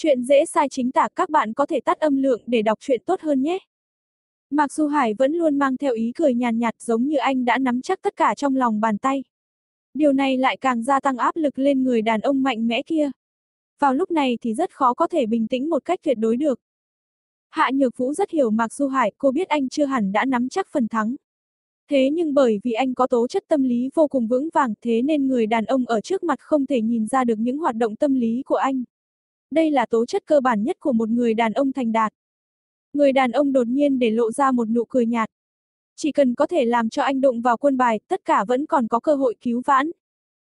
Chuyện dễ sai chính tả các bạn có thể tắt âm lượng để đọc chuyện tốt hơn nhé. Mặc dù Hải vẫn luôn mang theo ý cười nhàn nhạt giống như anh đã nắm chắc tất cả trong lòng bàn tay. Điều này lại càng gia tăng áp lực lên người đàn ông mạnh mẽ kia. Vào lúc này thì rất khó có thể bình tĩnh một cách tuyệt đối được. Hạ Nhược Vũ rất hiểu Mạc Du Hải, cô biết anh chưa hẳn đã nắm chắc phần thắng. Thế nhưng bởi vì anh có tố chất tâm lý vô cùng vững vàng thế nên người đàn ông ở trước mặt không thể nhìn ra được những hoạt động tâm lý của anh. Đây là tố chất cơ bản nhất của một người đàn ông thành đạt. Người đàn ông đột nhiên để lộ ra một nụ cười nhạt. Chỉ cần có thể làm cho anh đụng vào quân bài, tất cả vẫn còn có cơ hội cứu vãn.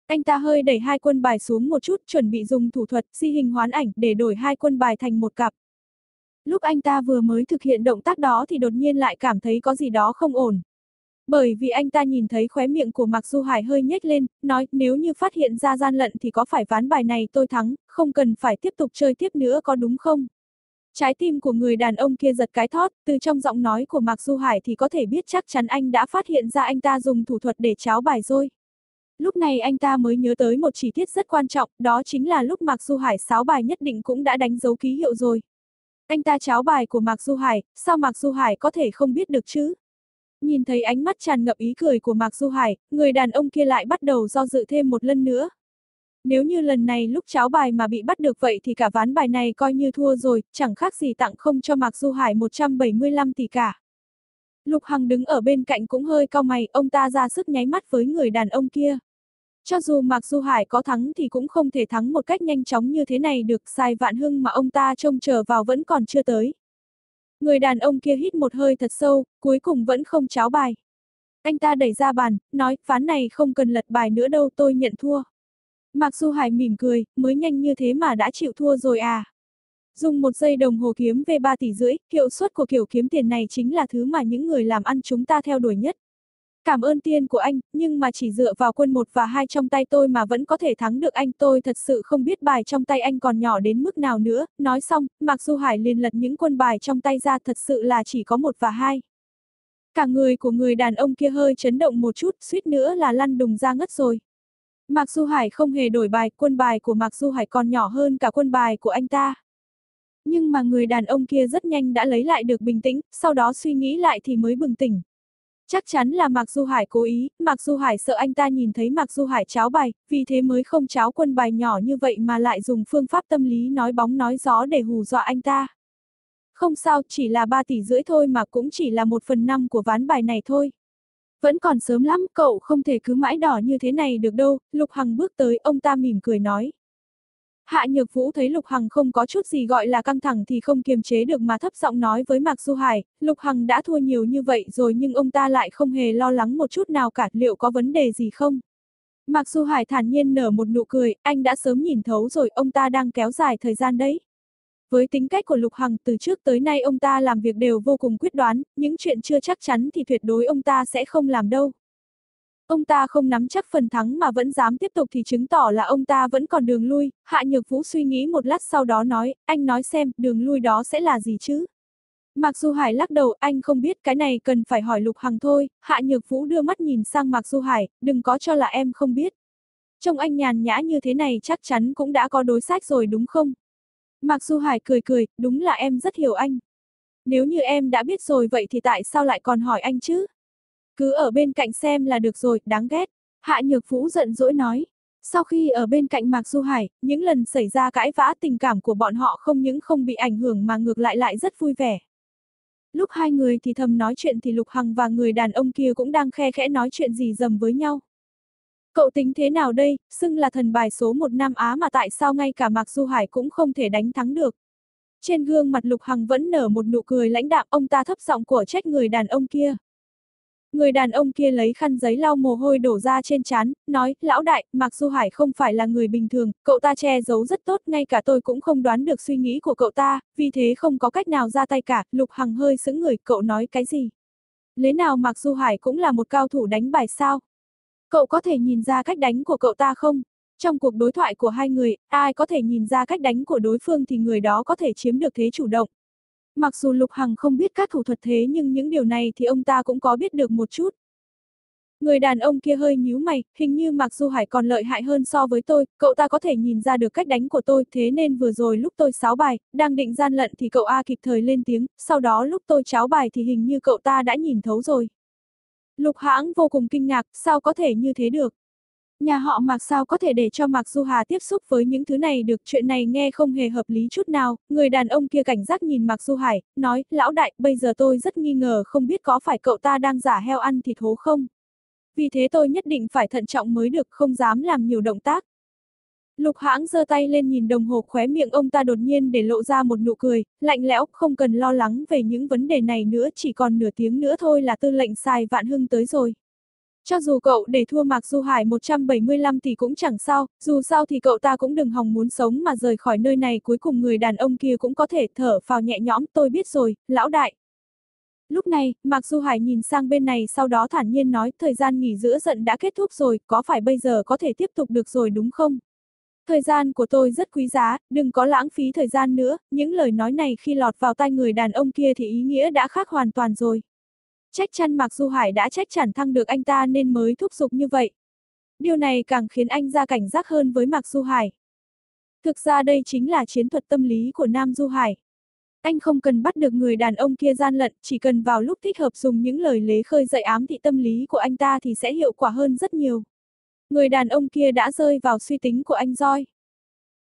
Anh ta hơi đẩy hai quân bài xuống một chút, chuẩn bị dùng thủ thuật si hình hoán ảnh để đổi hai quân bài thành một cặp. Lúc anh ta vừa mới thực hiện động tác đó thì đột nhiên lại cảm thấy có gì đó không ổn. Bởi vì anh ta nhìn thấy khóe miệng của Mạc Du Hải hơi nhếch lên, nói nếu như phát hiện ra gian lận thì có phải ván bài này tôi thắng, không cần phải tiếp tục chơi tiếp nữa có đúng không? Trái tim của người đàn ông kia giật cái thót, từ trong giọng nói của Mạc Du Hải thì có thể biết chắc chắn anh đã phát hiện ra anh ta dùng thủ thuật để cháo bài rồi. Lúc này anh ta mới nhớ tới một chi tiết rất quan trọng, đó chính là lúc Mạc Du Hải sáo bài nhất định cũng đã đánh dấu ký hiệu rồi. Anh ta cháo bài của Mạc Du Hải, sao Mạc Du Hải có thể không biết được chứ? Nhìn thấy ánh mắt tràn ngập ý cười của Mạc Du Hải, người đàn ông kia lại bắt đầu do dự thêm một lần nữa. Nếu như lần này lúc cháo bài mà bị bắt được vậy thì cả ván bài này coi như thua rồi, chẳng khác gì tặng không cho Mạc Du Hải 175 tỷ cả. Lục Hằng đứng ở bên cạnh cũng hơi cau mày, ông ta ra sức nháy mắt với người đàn ông kia. Cho dù Mạc Du Hải có thắng thì cũng không thể thắng một cách nhanh chóng như thế này được, sai vạn hưng mà ông ta trông chờ vào vẫn còn chưa tới. Người đàn ông kia hít một hơi thật sâu, cuối cùng vẫn không cháo bài. Anh ta đẩy ra bàn, nói, ván này không cần lật bài nữa đâu tôi nhận thua. Mạc Du Hải mỉm cười, mới nhanh như thế mà đã chịu thua rồi à. Dùng một giây đồng hồ kiếm về 3 tỷ rưỡi, hiệu suất của kiểu kiếm tiền này chính là thứ mà những người làm ăn chúng ta theo đuổi nhất. Cảm ơn tiền của anh, nhưng mà chỉ dựa vào quân một và hai trong tay tôi mà vẫn có thể thắng được anh tôi thật sự không biết bài trong tay anh còn nhỏ đến mức nào nữa. Nói xong, Mạc Du Hải liền lật những quân bài trong tay ra thật sự là chỉ có một và hai Cả người của người đàn ông kia hơi chấn động một chút, suýt nữa là lăn đùng ra ngất rồi. Mạc Du Hải không hề đổi bài, quân bài của Mạc Du Hải còn nhỏ hơn cả quân bài của anh ta. Nhưng mà người đàn ông kia rất nhanh đã lấy lại được bình tĩnh, sau đó suy nghĩ lại thì mới bừng tỉnh. Chắc chắn là Mạc Du Hải cố ý, Mạc Du Hải sợ anh ta nhìn thấy Mạc Du Hải cháo bài, vì thế mới không cháo quân bài nhỏ như vậy mà lại dùng phương pháp tâm lý nói bóng nói gió để hù dọa anh ta. Không sao, chỉ là 3 tỷ rưỡi thôi mà cũng chỉ là một phần năm của ván bài này thôi. Vẫn còn sớm lắm, cậu không thể cứ mãi đỏ như thế này được đâu, Lục Hằng bước tới, ông ta mỉm cười nói. Hạ Nhược Vũ thấy Lục Hằng không có chút gì gọi là căng thẳng thì không kiềm chế được mà thấp giọng nói với Mạc Du Hải, Lục Hằng đã thua nhiều như vậy rồi nhưng ông ta lại không hề lo lắng một chút nào cả, liệu có vấn đề gì không? Mạc Du Hải thản nhiên nở một nụ cười, anh đã sớm nhìn thấu rồi, ông ta đang kéo dài thời gian đấy. Với tính cách của Lục Hằng từ trước tới nay ông ta làm việc đều vô cùng quyết đoán, những chuyện chưa chắc chắn thì tuyệt đối ông ta sẽ không làm đâu. Ông ta không nắm chắc phần thắng mà vẫn dám tiếp tục thì chứng tỏ là ông ta vẫn còn đường lui, Hạ Nhược Vũ suy nghĩ một lát sau đó nói, anh nói xem, đường lui đó sẽ là gì chứ? Mạc Du Hải lắc đầu, anh không biết cái này cần phải hỏi Lục Hằng thôi, Hạ Nhược Vũ đưa mắt nhìn sang Mạc Du Hải, đừng có cho là em không biết. Trông anh nhàn nhã như thế này chắc chắn cũng đã có đối sách rồi đúng không? Mạc Du Hải cười cười, đúng là em rất hiểu anh. Nếu như em đã biết rồi vậy thì tại sao lại còn hỏi anh chứ? Cứ ở bên cạnh xem là được rồi, đáng ghét. Hạ Nhược Vũ giận dỗi nói. Sau khi ở bên cạnh Mạc Du Hải, những lần xảy ra cãi vã tình cảm của bọn họ không những không bị ảnh hưởng mà ngược lại lại rất vui vẻ. Lúc hai người thì thầm nói chuyện thì Lục Hằng và người đàn ông kia cũng đang khe khẽ nói chuyện gì dầm với nhau. Cậu tính thế nào đây, xưng là thần bài số một Nam Á mà tại sao ngay cả Mạc Du Hải cũng không thể đánh thắng được. Trên gương mặt Lục Hằng vẫn nở một nụ cười lãnh đạm ông ta thấp giọng của trách người đàn ông kia. Người đàn ông kia lấy khăn giấy lau mồ hôi đổ ra trên chán, nói, lão đại, Mạc Du Hải không phải là người bình thường, cậu ta che giấu rất tốt, ngay cả tôi cũng không đoán được suy nghĩ của cậu ta, vì thế không có cách nào ra tay cả, Lục Hằng hơi sững người, cậu nói cái gì? Lẽ nào Mạc Du Hải cũng là một cao thủ đánh bài sao? Cậu có thể nhìn ra cách đánh của cậu ta không? Trong cuộc đối thoại của hai người, ai có thể nhìn ra cách đánh của đối phương thì người đó có thể chiếm được thế chủ động. Mặc dù Lục Hằng không biết các thủ thuật thế nhưng những điều này thì ông ta cũng có biết được một chút. Người đàn ông kia hơi nhíu mày, hình như Mạc Du Hải còn lợi hại hơn so với tôi, cậu ta có thể nhìn ra được cách đánh của tôi, thế nên vừa rồi lúc tôi sáo bài, đang định gian lận thì cậu A kịp thời lên tiếng, sau đó lúc tôi cháo bài thì hình như cậu ta đã nhìn thấu rồi. Lục hãng vô cùng kinh ngạc, sao có thể như thế được? Nhà họ Mạc sao có thể để cho Mạc Du Hà tiếp xúc với những thứ này được, chuyện này nghe không hề hợp lý chút nào, người đàn ông kia cảnh giác nhìn Mạc Du Hải, nói, lão đại, bây giờ tôi rất nghi ngờ không biết có phải cậu ta đang giả heo ăn thịt hố không? Vì thế tôi nhất định phải thận trọng mới được, không dám làm nhiều động tác. Lục hãng giơ tay lên nhìn đồng hồ khóe miệng ông ta đột nhiên để lộ ra một nụ cười, lạnh lẽo, không cần lo lắng về những vấn đề này nữa, chỉ còn nửa tiếng nữa thôi là tư lệnh xài vạn hưng tới rồi. Cho dù cậu để thua Mạc Du Hải 175 tỷ cũng chẳng sao, dù sao thì cậu ta cũng đừng hòng muốn sống mà rời khỏi nơi này cuối cùng người đàn ông kia cũng có thể thở phào nhẹ nhõm, tôi biết rồi, lão đại. Lúc này, Mạc Du Hải nhìn sang bên này sau đó thản nhiên nói thời gian nghỉ giữa giận đã kết thúc rồi, có phải bây giờ có thể tiếp tục được rồi đúng không? Thời gian của tôi rất quý giá, đừng có lãng phí thời gian nữa, những lời nói này khi lọt vào tai người đàn ông kia thì ý nghĩa đã khác hoàn toàn rồi. Trách chăn Mạc Du Hải đã trách chẳng thăng được anh ta nên mới thúc giục như vậy. Điều này càng khiến anh ra cảnh giác hơn với Mạc Du Hải. Thực ra đây chính là chiến thuật tâm lý của Nam Du Hải. Anh không cần bắt được người đàn ông kia gian lận, chỉ cần vào lúc thích hợp dùng những lời lế khơi dậy ám thị tâm lý của anh ta thì sẽ hiệu quả hơn rất nhiều. Người đàn ông kia đã rơi vào suy tính của anh Roi.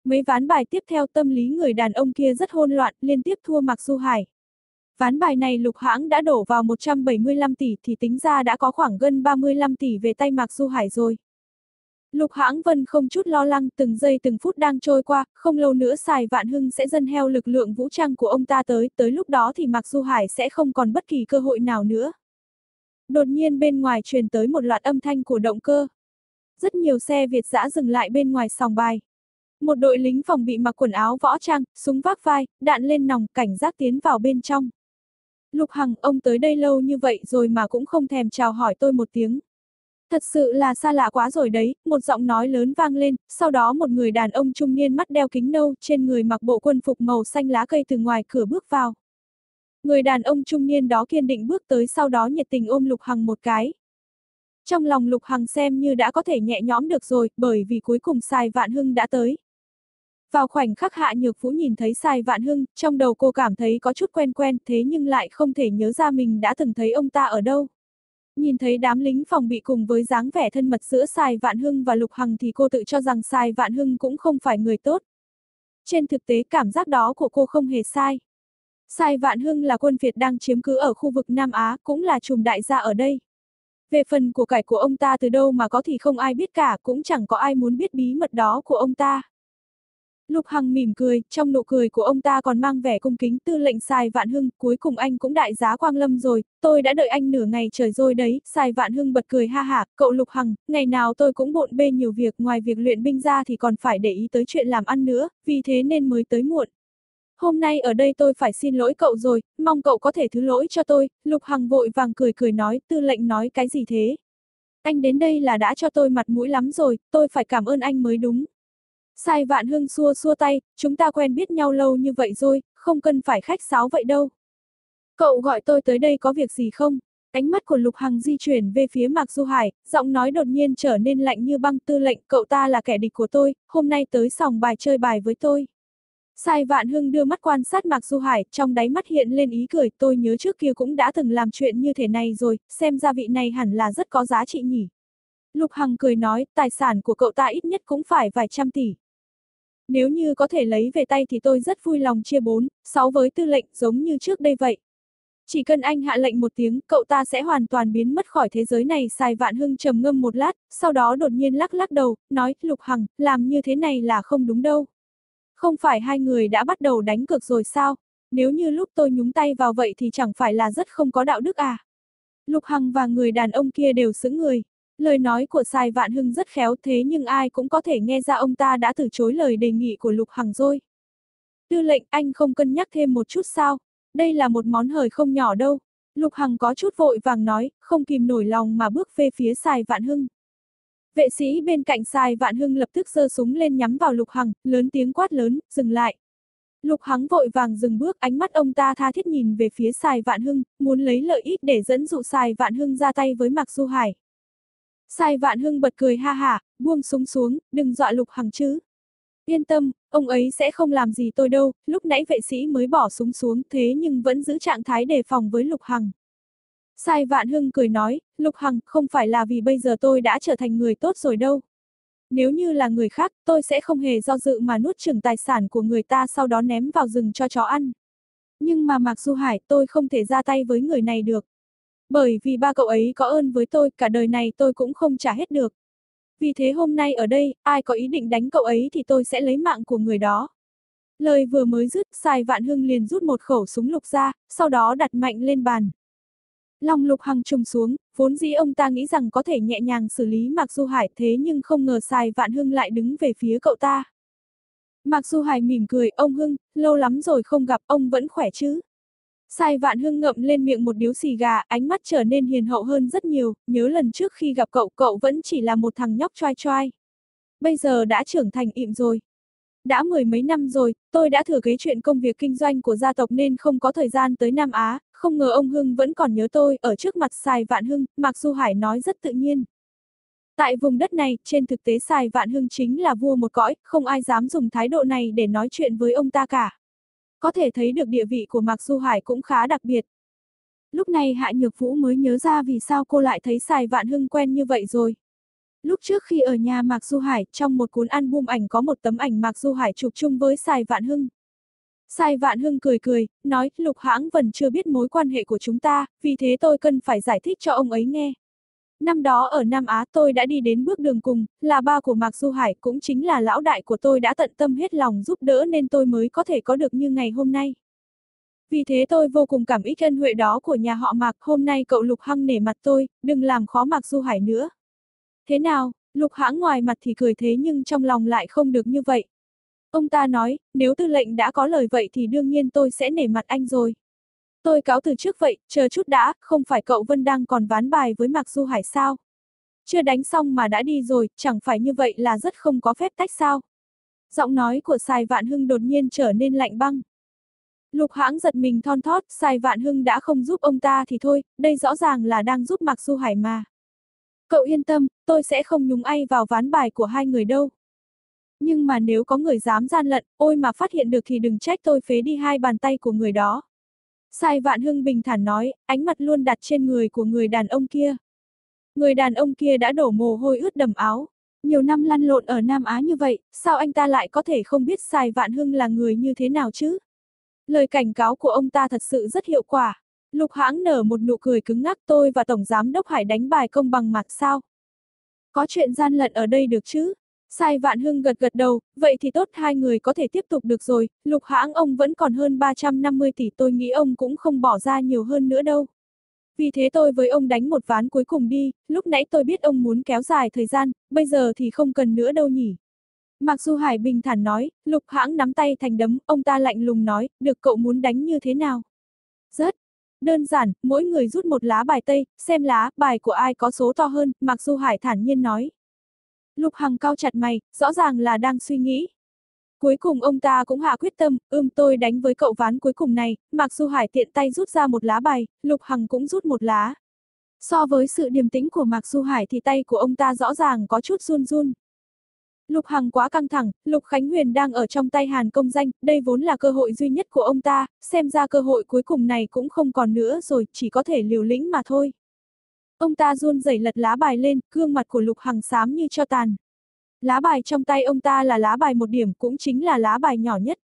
Mấy ván bài tiếp theo tâm lý người đàn ông kia rất hôn loạn, liên tiếp thua Mạc Du Hải. Ván bài này lục hãng đã đổ vào 175 tỷ thì tính ra đã có khoảng gần 35 tỷ về tay Mạc Du Hải rồi. Lục hãng vân không chút lo lắng từng giây từng phút đang trôi qua, không lâu nữa xài vạn hưng sẽ dân heo lực lượng vũ trang của ông ta tới, tới lúc đó thì Mạc Du Hải sẽ không còn bất kỳ cơ hội nào nữa. Đột nhiên bên ngoài truyền tới một loạt âm thanh của động cơ. Rất nhiều xe Việt dã dừng lại bên ngoài sòng bài. Một đội lính phòng bị mặc quần áo võ trang, súng vác vai, đạn lên nòng, cảnh giác tiến vào bên trong. Lục Hằng, ông tới đây lâu như vậy rồi mà cũng không thèm chào hỏi tôi một tiếng. Thật sự là xa lạ quá rồi đấy, một giọng nói lớn vang lên, sau đó một người đàn ông trung niên mắt đeo kính nâu, trên người mặc bộ quân phục màu xanh lá cây từ ngoài cửa bước vào. Người đàn ông trung niên đó kiên định bước tới sau đó nhiệt tình ôm Lục Hằng một cái. Trong lòng Lục Hằng xem như đã có thể nhẹ nhõm được rồi, bởi vì cuối cùng Sài Vạn Hưng đã tới. Vào khoảnh khắc Hạ Nhược Vũ nhìn thấy sai Vạn Hưng, trong đầu cô cảm thấy có chút quen quen, thế nhưng lại không thể nhớ ra mình đã từng thấy ông ta ở đâu. Nhìn thấy đám lính phòng bị cùng với dáng vẻ thân mật giữa sai Vạn Hưng và Lục Hằng thì cô tự cho rằng sai Vạn Hưng cũng không phải người tốt. Trên thực tế cảm giác đó của cô không hề sai. sai Vạn Hưng là quân Việt đang chiếm cứ ở khu vực Nam Á, cũng là trùm đại gia ở đây. Về phần của cải của ông ta từ đâu mà có thì không ai biết cả, cũng chẳng có ai muốn biết bí mật đó của ông ta. Lục Hằng mỉm cười, trong nụ cười của ông ta còn mang vẻ cung kính tư lệnh Sài Vạn Hưng, cuối cùng anh cũng đại giá Quang Lâm rồi, tôi đã đợi anh nửa ngày trời rồi đấy, Sài Vạn Hưng bật cười ha hả, cậu Lục Hằng, ngày nào tôi cũng bộn bê nhiều việc, ngoài việc luyện binh ra thì còn phải để ý tới chuyện làm ăn nữa, vì thế nên mới tới muộn. Hôm nay ở đây tôi phải xin lỗi cậu rồi, mong cậu có thể thứ lỗi cho tôi, Lục Hằng vội vàng cười cười nói, tư lệnh nói cái gì thế? Anh đến đây là đã cho tôi mặt mũi lắm rồi, tôi phải cảm ơn anh mới đúng. Sai vạn hưng xua xua tay, chúng ta quen biết nhau lâu như vậy rồi, không cần phải khách sáo vậy đâu. Cậu gọi tôi tới đây có việc gì không? Ánh mắt của Lục Hằng di chuyển về phía Mạc Du Hải, giọng nói đột nhiên trở nên lạnh như băng tư lệnh, cậu ta là kẻ địch của tôi, hôm nay tới sòng bài chơi bài với tôi. Sai Vạn Hưng đưa mắt quan sát Mạc Du Hải, trong đáy mắt hiện lên ý cười, tôi nhớ trước kia cũng đã từng làm chuyện như thế này rồi, xem ra vị này hẳn là rất có giá trị nhỉ. Lục Hằng cười nói, tài sản của cậu ta ít nhất cũng phải vài trăm tỷ. Nếu như có thể lấy về tay thì tôi rất vui lòng chia bốn, sáu với tư lệnh giống như trước đây vậy. Chỉ cần anh hạ lệnh một tiếng, cậu ta sẽ hoàn toàn biến mất khỏi thế giới này. Sài Vạn Hưng trầm ngâm một lát, sau đó đột nhiên lắc lắc đầu, nói, Lục Hằng, làm như thế này là không đúng đâu. Không phải hai người đã bắt đầu đánh cược rồi sao? Nếu như lúc tôi nhúng tay vào vậy thì chẳng phải là rất không có đạo đức à? Lục Hằng và người đàn ông kia đều sững người. Lời nói của Sai Vạn Hưng rất khéo thế nhưng ai cũng có thể nghe ra ông ta đã từ chối lời đề nghị của Lục Hằng rồi. Tư lệnh anh không cân nhắc thêm một chút sao? Đây là một món hời không nhỏ đâu. Lục Hằng có chút vội vàng nói, không kìm nổi lòng mà bước về phía Sai Vạn Hưng. Vệ sĩ bên cạnh Sai Vạn Hưng lập tức giơ súng lên nhắm vào Lục Hằng, lớn tiếng quát lớn, dừng lại. Lục Hằng vội vàng dừng bước, ánh mắt ông ta tha thiết nhìn về phía Sai Vạn Hưng, muốn lấy lợi ích để dẫn dụ Sai Vạn Hưng ra tay với Mạc Du Hải. Sai Vạn Hưng bật cười ha hả, buông súng xuống, đừng dọa Lục Hằng chứ. Yên tâm, ông ấy sẽ không làm gì tôi đâu, lúc nãy vệ sĩ mới bỏ súng xuống thế nhưng vẫn giữ trạng thái đề phòng với Lục Hằng. Sai Vạn Hưng cười nói, Lục Hằng, không phải là vì bây giờ tôi đã trở thành người tốt rồi đâu. Nếu như là người khác, tôi sẽ không hề do dự mà nuốt chửng tài sản của người ta sau đó ném vào rừng cho chó ăn. Nhưng mà Mạc Du Hải, tôi không thể ra tay với người này được. Bởi vì ba cậu ấy có ơn với tôi, cả đời này tôi cũng không trả hết được. Vì thế hôm nay ở đây, ai có ý định đánh cậu ấy thì tôi sẽ lấy mạng của người đó. Lời vừa mới dứt, Sài Vạn Hưng liền rút một khẩu súng lục ra, sau đó đặt mạnh lên bàn. Long lục hằng trùng xuống, vốn dĩ ông ta nghĩ rằng có thể nhẹ nhàng xử lý Mạc Du Hải thế nhưng không ngờ Sài Vạn Hưng lại đứng về phía cậu ta. Mạc Du Hải mỉm cười, ông Hưng, lâu lắm rồi không gặp, ông vẫn khỏe chứ? Sai Vạn Hưng ngậm lên miệng một điếu xì gà, ánh mắt trở nên hiền hậu hơn rất nhiều, nhớ lần trước khi gặp cậu, cậu vẫn chỉ là một thằng nhóc choai choai. Bây giờ đã trưởng thành ịm rồi. Đã mười mấy năm rồi, tôi đã thừa kế chuyện công việc kinh doanh của gia tộc nên không có thời gian tới Nam Á, không ngờ ông Hưng vẫn còn nhớ tôi, ở trước mặt Sài Vạn Hưng, Mạc Du Hải nói rất tự nhiên. Tại vùng đất này, trên thực tế Sài Vạn Hưng chính là vua một cõi, không ai dám dùng thái độ này để nói chuyện với ông ta cả. Có thể thấy được địa vị của Mạc Du Hải cũng khá đặc biệt. Lúc này Hạ Nhược Vũ mới nhớ ra vì sao cô lại thấy Sài Vạn Hưng quen như vậy rồi. Lúc trước khi ở nhà Mạc Du Hải, trong một cuốn album ảnh có một tấm ảnh Mạc Du Hải chụp chung với Sài Vạn Hưng. Sai Vạn Hưng cười cười, nói, Lục Hãng vẫn chưa biết mối quan hệ của chúng ta, vì thế tôi cần phải giải thích cho ông ấy nghe. Năm đó ở Nam Á tôi đã đi đến bước đường cùng, là ba của Mạc Du Hải cũng chính là lão đại của tôi đã tận tâm hết lòng giúp đỡ nên tôi mới có thể có được như ngày hôm nay. Vì thế tôi vô cùng cảm ích ân huệ đó của nhà họ Mạc, hôm nay cậu Lục Hăng nể mặt tôi, đừng làm khó Mạc Du Hải nữa. Thế nào, Lục Hãng ngoài mặt thì cười thế nhưng trong lòng lại không được như vậy. Ông ta nói, nếu tư lệnh đã có lời vậy thì đương nhiên tôi sẽ nể mặt anh rồi. Tôi cáo từ trước vậy, chờ chút đã, không phải cậu Vân đang còn ván bài với Mạc Du Hải sao? Chưa đánh xong mà đã đi rồi, chẳng phải như vậy là rất không có phép tách sao? Giọng nói của Sài Vạn Hưng đột nhiên trở nên lạnh băng. Lục hãng giật mình thon thót, Sài Vạn Hưng đã không giúp ông ta thì thôi, đây rõ ràng là đang giúp Mạc Du Hải mà. Cậu yên tâm, tôi sẽ không nhúng ai vào ván bài của hai người đâu. Nhưng mà nếu có người dám gian lận, ôi mà phát hiện được thì đừng trách tôi phế đi hai bàn tay của người đó. Sai Vạn Hưng bình thản nói, ánh mặt luôn đặt trên người của người đàn ông kia. Người đàn ông kia đã đổ mồ hôi ướt đầm áo. Nhiều năm lăn lộn ở Nam Á như vậy, sao anh ta lại có thể không biết Sai Vạn Hưng là người như thế nào chứ? Lời cảnh cáo của ông ta thật sự rất hiệu quả. Lục hãng nở một nụ cười cứng ngắc tôi và Tổng Giám Đốc Hải đánh bài công bằng mặt sao? Có chuyện gian lận ở đây được chứ? Sai Vạn Hưng gật gật đầu, vậy thì tốt hai người có thể tiếp tục được rồi, lục hãng ông vẫn còn hơn 350 tỷ tôi nghĩ ông cũng không bỏ ra nhiều hơn nữa đâu. Vì thế tôi với ông đánh một ván cuối cùng đi, lúc nãy tôi biết ông muốn kéo dài thời gian, bây giờ thì không cần nữa đâu nhỉ. Mặc dù Hải bình thản nói, lục hãng nắm tay thành đấm, ông ta lạnh lùng nói, được cậu muốn đánh như thế nào? Rất đơn giản, mỗi người rút một lá bài tây, xem lá, bài của ai có số to hơn, Mặc dù Hải thản nhiên nói. Lục Hằng cao chặt mày, rõ ràng là đang suy nghĩ. Cuối cùng ông ta cũng hạ quyết tâm, ưm tôi đánh với cậu ván cuối cùng này, Mạc Du Hải tiện tay rút ra một lá bài, Lục Hằng cũng rút một lá. So với sự điềm tĩnh của Mạc Du Hải thì tay của ông ta rõ ràng có chút run run. Lục Hằng quá căng thẳng, Lục Khánh Huyền đang ở trong tay Hàn công danh, đây vốn là cơ hội duy nhất của ông ta, xem ra cơ hội cuối cùng này cũng không còn nữa rồi, chỉ có thể liều lĩnh mà thôi. Ông ta run rẩy lật lá bài lên, gương mặt của Lục Hằng xám như cho tàn. Lá bài trong tay ông ta là lá bài một điểm cũng chính là lá bài nhỏ nhất.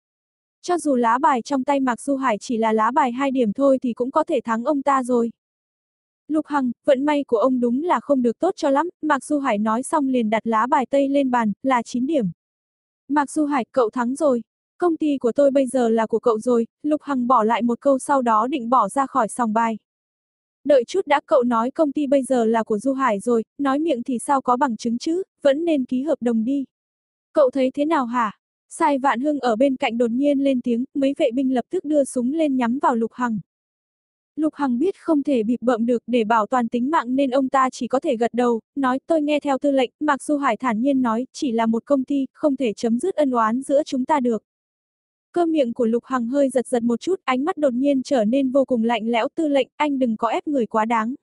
Cho dù lá bài trong tay Mạc Du Hải chỉ là lá bài hai điểm thôi thì cũng có thể thắng ông ta rồi. Lục Hằng, vận may của ông đúng là không được tốt cho lắm, Mạc Du Hải nói xong liền đặt lá bài tây lên bàn, là 9 điểm. Mạc Du Hải, cậu thắng rồi. Công ty của tôi bây giờ là của cậu rồi, Lục Hằng bỏ lại một câu sau đó định bỏ ra khỏi sòng bài. Đợi chút đã cậu nói công ty bây giờ là của Du Hải rồi, nói miệng thì sao có bằng chứng chứ, vẫn nên ký hợp đồng đi. Cậu thấy thế nào hả? Sai Vạn Hưng ở bên cạnh đột nhiên lên tiếng, mấy vệ binh lập tức đưa súng lên nhắm vào Lục Hằng. Lục Hằng biết không thể bịp bợm được để bảo toàn tính mạng nên ông ta chỉ có thể gật đầu, nói tôi nghe theo tư lệnh, mặc dù Hải thản nhiên nói, chỉ là một công ty, không thể chấm dứt ân oán giữa chúng ta được. Cơ miệng của Lục Hằng hơi giật giật một chút, ánh mắt đột nhiên trở nên vô cùng lạnh lẽo tư lệnh, anh đừng có ép người quá đáng.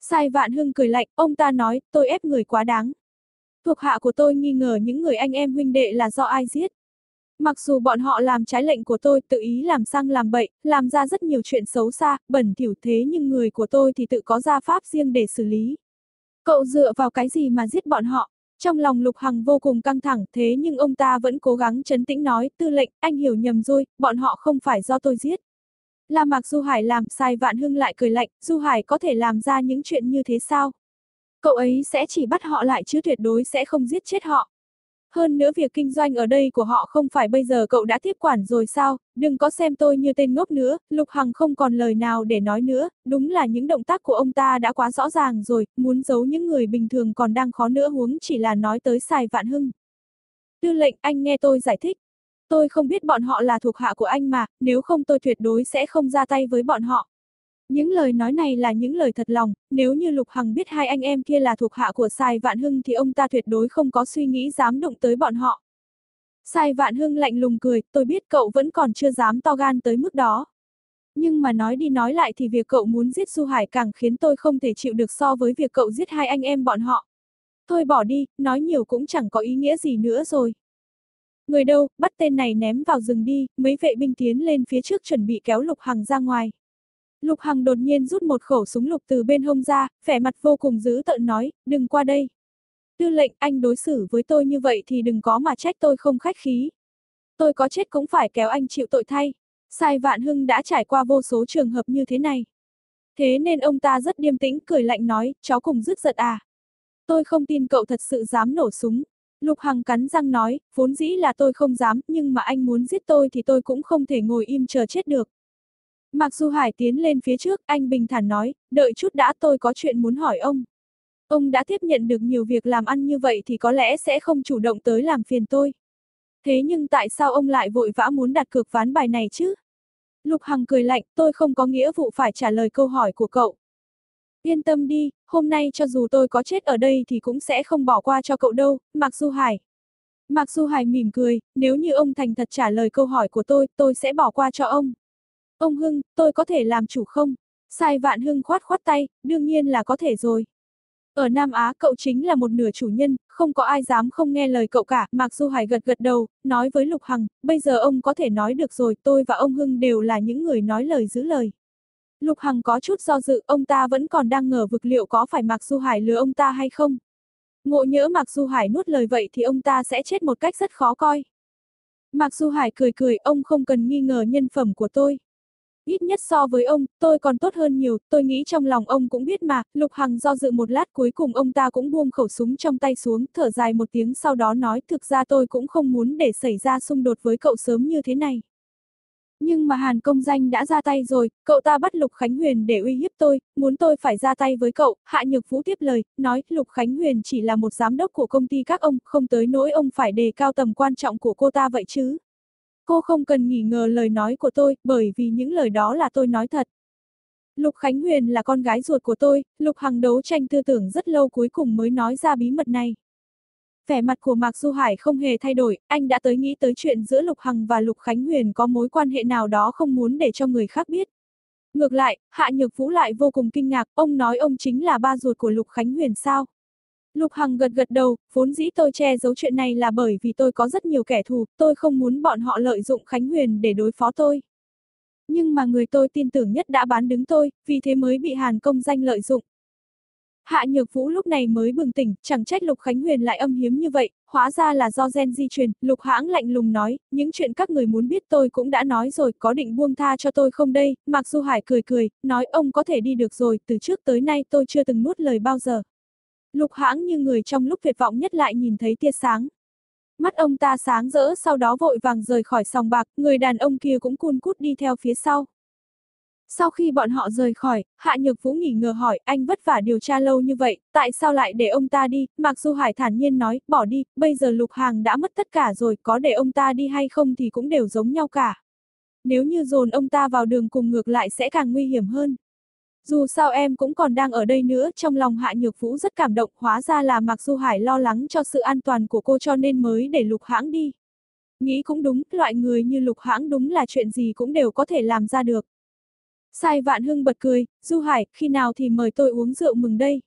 Sai Vạn Hưng cười lạnh, ông ta nói, tôi ép người quá đáng. Thuộc hạ của tôi nghi ngờ những người anh em huynh đệ là do ai giết. Mặc dù bọn họ làm trái lệnh của tôi, tự ý làm sang làm bậy, làm ra rất nhiều chuyện xấu xa, bẩn thỉu thế nhưng người của tôi thì tự có gia pháp riêng để xử lý. Cậu dựa vào cái gì mà giết bọn họ? Trong lòng Lục Hằng vô cùng căng thẳng thế nhưng ông ta vẫn cố gắng chấn tĩnh nói, tư lệnh, anh hiểu nhầm rồi, bọn họ không phải do tôi giết. Là Mạc Du Hải làm, sai Vạn Hưng lại cười lạnh, Du Hải có thể làm ra những chuyện như thế sao? Cậu ấy sẽ chỉ bắt họ lại chứ tuyệt đối sẽ không giết chết họ. Hơn nữa việc kinh doanh ở đây của họ không phải bây giờ cậu đã tiếp quản rồi sao, đừng có xem tôi như tên ngốc nữa, Lục Hằng không còn lời nào để nói nữa, đúng là những động tác của ông ta đã quá rõ ràng rồi, muốn giấu những người bình thường còn đang khó nữa huống chỉ là nói tới xài vạn hưng. Tư lệnh anh nghe tôi giải thích. Tôi không biết bọn họ là thuộc hạ của anh mà, nếu không tôi tuyệt đối sẽ không ra tay với bọn họ. Những lời nói này là những lời thật lòng, nếu như Lục Hằng biết hai anh em kia là thuộc hạ của sai Vạn Hưng thì ông ta tuyệt đối không có suy nghĩ dám động tới bọn họ. sai Vạn Hưng lạnh lùng cười, tôi biết cậu vẫn còn chưa dám to gan tới mức đó. Nhưng mà nói đi nói lại thì việc cậu muốn giết Du Hải càng khiến tôi không thể chịu được so với việc cậu giết hai anh em bọn họ. Thôi bỏ đi, nói nhiều cũng chẳng có ý nghĩa gì nữa rồi. Người đâu, bắt tên này ném vào rừng đi, mấy vệ binh tiến lên phía trước chuẩn bị kéo Lục Hằng ra ngoài. Lục Hằng đột nhiên rút một khẩu súng lục từ bên hông ra, vẻ mặt vô cùng dữ tợn nói, đừng qua đây. Tư lệnh, anh đối xử với tôi như vậy thì đừng có mà trách tôi không khách khí. Tôi có chết cũng phải kéo anh chịu tội thay. Sai Vạn Hưng đã trải qua vô số trường hợp như thế này. Thế nên ông ta rất điềm tĩnh cười lạnh nói, cháu cùng dứt giận à. Tôi không tin cậu thật sự dám nổ súng. Lục Hằng cắn răng nói, vốn dĩ là tôi không dám, nhưng mà anh muốn giết tôi thì tôi cũng không thể ngồi im chờ chết được mặc dù Hải tiến lên phía trước, anh bình thản nói, đợi chút đã tôi có chuyện muốn hỏi ông. Ông đã tiếp nhận được nhiều việc làm ăn như vậy thì có lẽ sẽ không chủ động tới làm phiền tôi. Thế nhưng tại sao ông lại vội vã muốn đặt cược ván bài này chứ? Lục Hằng cười lạnh, tôi không có nghĩa vụ phải trả lời câu hỏi của cậu. Yên tâm đi, hôm nay cho dù tôi có chết ở đây thì cũng sẽ không bỏ qua cho cậu đâu, Mạc Du Hải. Mạc Du Hải mỉm cười, nếu như ông thành thật trả lời câu hỏi của tôi, tôi sẽ bỏ qua cho ông. Ông Hưng, tôi có thể làm chủ không? Sai Vạn Hưng khoát khoát tay, đương nhiên là có thể rồi. Ở Nam Á cậu chính là một nửa chủ nhân, không có ai dám không nghe lời cậu cả, Mạc Du Hải gật gật đầu, nói với Lục Hằng, bây giờ ông có thể nói được rồi, tôi và ông Hưng đều là những người nói lời giữ lời. Lục Hằng có chút do dự, ông ta vẫn còn đang ngờ vực liệu có phải Mạc Du Hải lừa ông ta hay không. Ngộ nhỡ Mạc Du Hải nuốt lời vậy thì ông ta sẽ chết một cách rất khó coi. Mạc Du Hải cười cười, ông không cần nghi ngờ nhân phẩm của tôi. Ít nhất so với ông, tôi còn tốt hơn nhiều, tôi nghĩ trong lòng ông cũng biết mà, Lục Hằng do dự một lát cuối cùng ông ta cũng buông khẩu súng trong tay xuống, thở dài một tiếng sau đó nói thực ra tôi cũng không muốn để xảy ra xung đột với cậu sớm như thế này. Nhưng mà Hàn công danh đã ra tay rồi, cậu ta bắt Lục Khánh Huyền để uy hiếp tôi, muốn tôi phải ra tay với cậu, Hạ Nhược Vũ tiếp lời, nói Lục Khánh Huyền chỉ là một giám đốc của công ty các ông, không tới nỗi ông phải đề cao tầm quan trọng của cô ta vậy chứ. Cô không cần nghi ngờ lời nói của tôi, bởi vì những lời đó là tôi nói thật. Lục Khánh Huyền là con gái ruột của tôi, Lục Hằng đấu tranh tư tưởng rất lâu cuối cùng mới nói ra bí mật này. Vẻ mặt của Mạc Du Hải không hề thay đổi, anh đã tới nghĩ tới chuyện giữa Lục Hằng và Lục Khánh Huyền có mối quan hệ nào đó không muốn để cho người khác biết. Ngược lại, Hạ Nhược Vũ lại vô cùng kinh ngạc, ông nói ông chính là ba ruột của Lục Khánh Huyền sao? Lục Hằng gật gật đầu, vốn dĩ tôi che giấu chuyện này là bởi vì tôi có rất nhiều kẻ thù, tôi không muốn bọn họ lợi dụng Khánh Huyền để đối phó tôi. Nhưng mà người tôi tin tưởng nhất đã bán đứng tôi, vì thế mới bị Hàn công danh lợi dụng. Hạ Nhược Vũ lúc này mới bừng tỉnh, chẳng trách Lục Khánh Huyền lại âm hiếm như vậy, hóa ra là do gen di truyền, Lục Hãng lạnh lùng nói, những chuyện các người muốn biết tôi cũng đã nói rồi, có định buông tha cho tôi không đây, Mạc Du Hải cười cười, nói ông có thể đi được rồi, từ trước tới nay tôi chưa từng nuốt lời bao giờ. Lục hãng như người trong lúc tuyệt vọng nhất lại nhìn thấy tia sáng. Mắt ông ta sáng rỡ sau đó vội vàng rời khỏi sòng bạc, người đàn ông kia cũng cun cút đi theo phía sau. Sau khi bọn họ rời khỏi, Hạ Nhược Vũ nghỉ ngờ hỏi, anh vất vả điều tra lâu như vậy, tại sao lại để ông ta đi, Mặc dù Hải thản nhiên nói, bỏ đi, bây giờ Lục Hàng đã mất tất cả rồi, có để ông ta đi hay không thì cũng đều giống nhau cả. Nếu như dồn ông ta vào đường cùng ngược lại sẽ càng nguy hiểm hơn. Dù sao em cũng còn đang ở đây nữa, trong lòng Hạ Nhược Vũ rất cảm động, hóa ra là Mạc Du Hải lo lắng cho sự an toàn của cô cho nên mới để Lục Hãng đi. Nghĩ cũng đúng, loại người như Lục Hãng đúng là chuyện gì cũng đều có thể làm ra được. Sai Vạn Hưng bật cười, Du Hải, khi nào thì mời tôi uống rượu mừng đây.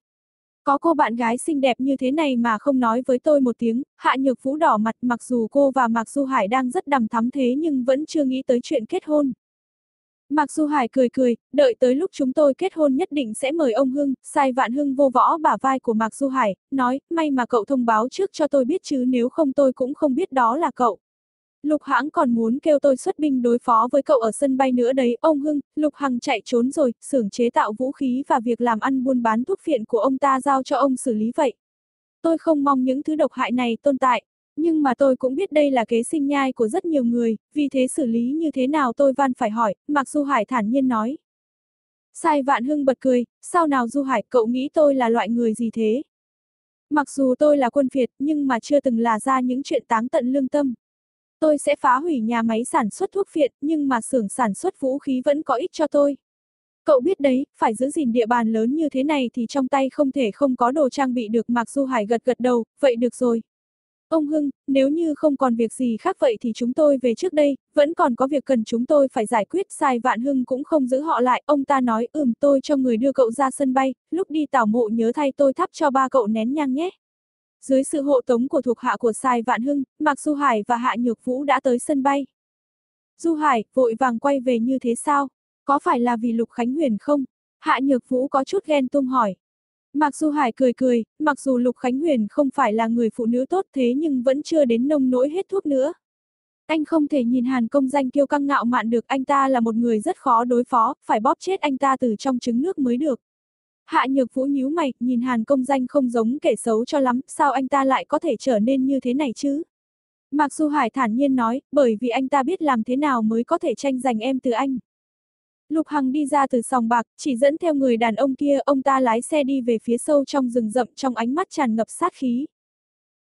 Có cô bạn gái xinh đẹp như thế này mà không nói với tôi một tiếng, Hạ Nhược Vũ đỏ mặt mặc dù cô và Mạc Du Hải đang rất đầm thắm thế nhưng vẫn chưa nghĩ tới chuyện kết hôn. Mạc Du Hải cười cười, đợi tới lúc chúng tôi kết hôn nhất định sẽ mời ông Hưng, sai vạn Hưng vô võ bả vai của Mạc Du Hải, nói, may mà cậu thông báo trước cho tôi biết chứ nếu không tôi cũng không biết đó là cậu. Lục Hãng còn muốn kêu tôi xuất binh đối phó với cậu ở sân bay nữa đấy, ông Hưng, Lục Hằng chạy trốn rồi, xưởng chế tạo vũ khí và việc làm ăn buôn bán thuốc phiện của ông ta giao cho ông xử lý vậy. Tôi không mong những thứ độc hại này tồn tại, nhưng mà tôi cũng biết đây là kế sinh nhai của rất nhiều người, vì thế xử lý như thế nào tôi van phải hỏi, mặc Du Hải thản nhiên nói. Sai Vạn Hưng bật cười, sao nào Du Hải, cậu nghĩ tôi là loại người gì thế? Mặc dù tôi là quân phiệt, nhưng mà chưa từng là ra những chuyện táng tận lương tâm. Tôi sẽ phá hủy nhà máy sản xuất thuốc phiện, nhưng mà xưởng sản xuất vũ khí vẫn có ích cho tôi. Cậu biết đấy, phải giữ gìn địa bàn lớn như thế này thì trong tay không thể không có đồ trang bị được Mạc Du Hải gật gật đầu, vậy được rồi. Ông Hưng, nếu như không còn việc gì khác vậy thì chúng tôi về trước đây, vẫn còn có việc cần chúng tôi phải giải quyết, Sai Vạn Hưng cũng không giữ họ lại, ông ta nói, ừm tôi cho người đưa cậu ra sân bay, lúc đi tảo mộ nhớ thay tôi thắp cho ba cậu nén nhang nhé. Dưới sự hộ tống của thuộc hạ của Sai Vạn Hưng, Mạc Du Hải và Hạ Nhược Vũ đã tới sân bay. Du Hải, vội vàng quay về như thế sao? Có phải là vì Lục Khánh Huyền không? Hạ Nhược Vũ có chút ghen tung hỏi mặc dù Hải cười cười, mặc dù Lục Khánh Huyền không phải là người phụ nữ tốt thế nhưng vẫn chưa đến nông nỗi hết thuốc nữa. Anh không thể nhìn Hàn công danh kiêu căng ngạo mạn được anh ta là một người rất khó đối phó, phải bóp chết anh ta từ trong trứng nước mới được. Hạ nhược vũ nhíu mày, nhìn Hàn công danh không giống kẻ xấu cho lắm, sao anh ta lại có thể trở nên như thế này chứ? Mạc Du Hải thản nhiên nói, bởi vì anh ta biết làm thế nào mới có thể tranh giành em từ anh. Lục Hằng đi ra từ sòng bạc, chỉ dẫn theo người đàn ông kia, ông ta lái xe đi về phía sâu trong rừng rậm trong ánh mắt tràn ngập sát khí.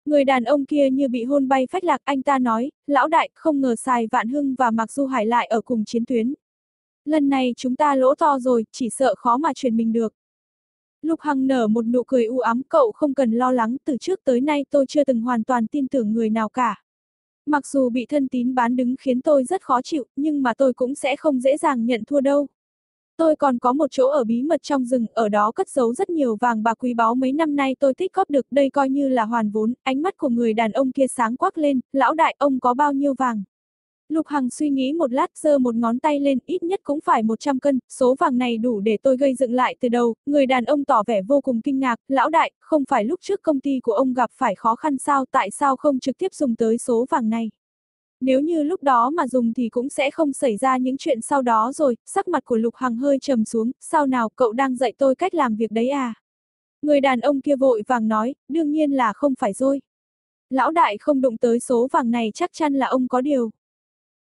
Người đàn ông kia như bị hôn bay phách lạc, anh ta nói, lão đại, không ngờ xài Vạn Hưng và Mạc Du Hải lại ở cùng chiến tuyến. Lần này chúng ta lỗ to rồi, chỉ sợ khó mà truyền mình được. Lục Hằng nở một nụ cười u ám, cậu không cần lo lắng, từ trước tới nay tôi chưa từng hoàn toàn tin tưởng người nào cả. Mặc dù bị thân tín bán đứng khiến tôi rất khó chịu, nhưng mà tôi cũng sẽ không dễ dàng nhận thua đâu. Tôi còn có một chỗ ở bí mật trong rừng, ở đó cất giấu rất nhiều vàng bạc quý báu mấy năm nay tôi tích góp được, đây coi như là hoàn vốn, ánh mắt của người đàn ông kia sáng quắc lên, lão đại ông có bao nhiêu vàng? Lục Hằng suy nghĩ một lát giơ một ngón tay lên, ít nhất cũng phải 100 cân, số vàng này đủ để tôi gây dựng lại từ đầu, người đàn ông tỏ vẻ vô cùng kinh ngạc, lão đại, không phải lúc trước công ty của ông gặp phải khó khăn sao, tại sao không trực tiếp dùng tới số vàng này? Nếu như lúc đó mà dùng thì cũng sẽ không xảy ra những chuyện sau đó rồi, sắc mặt của Lục Hằng hơi trầm xuống, sao nào cậu đang dạy tôi cách làm việc đấy à? Người đàn ông kia vội vàng nói, đương nhiên là không phải rồi. Lão đại không đụng tới số vàng này chắc chắn là ông có điều.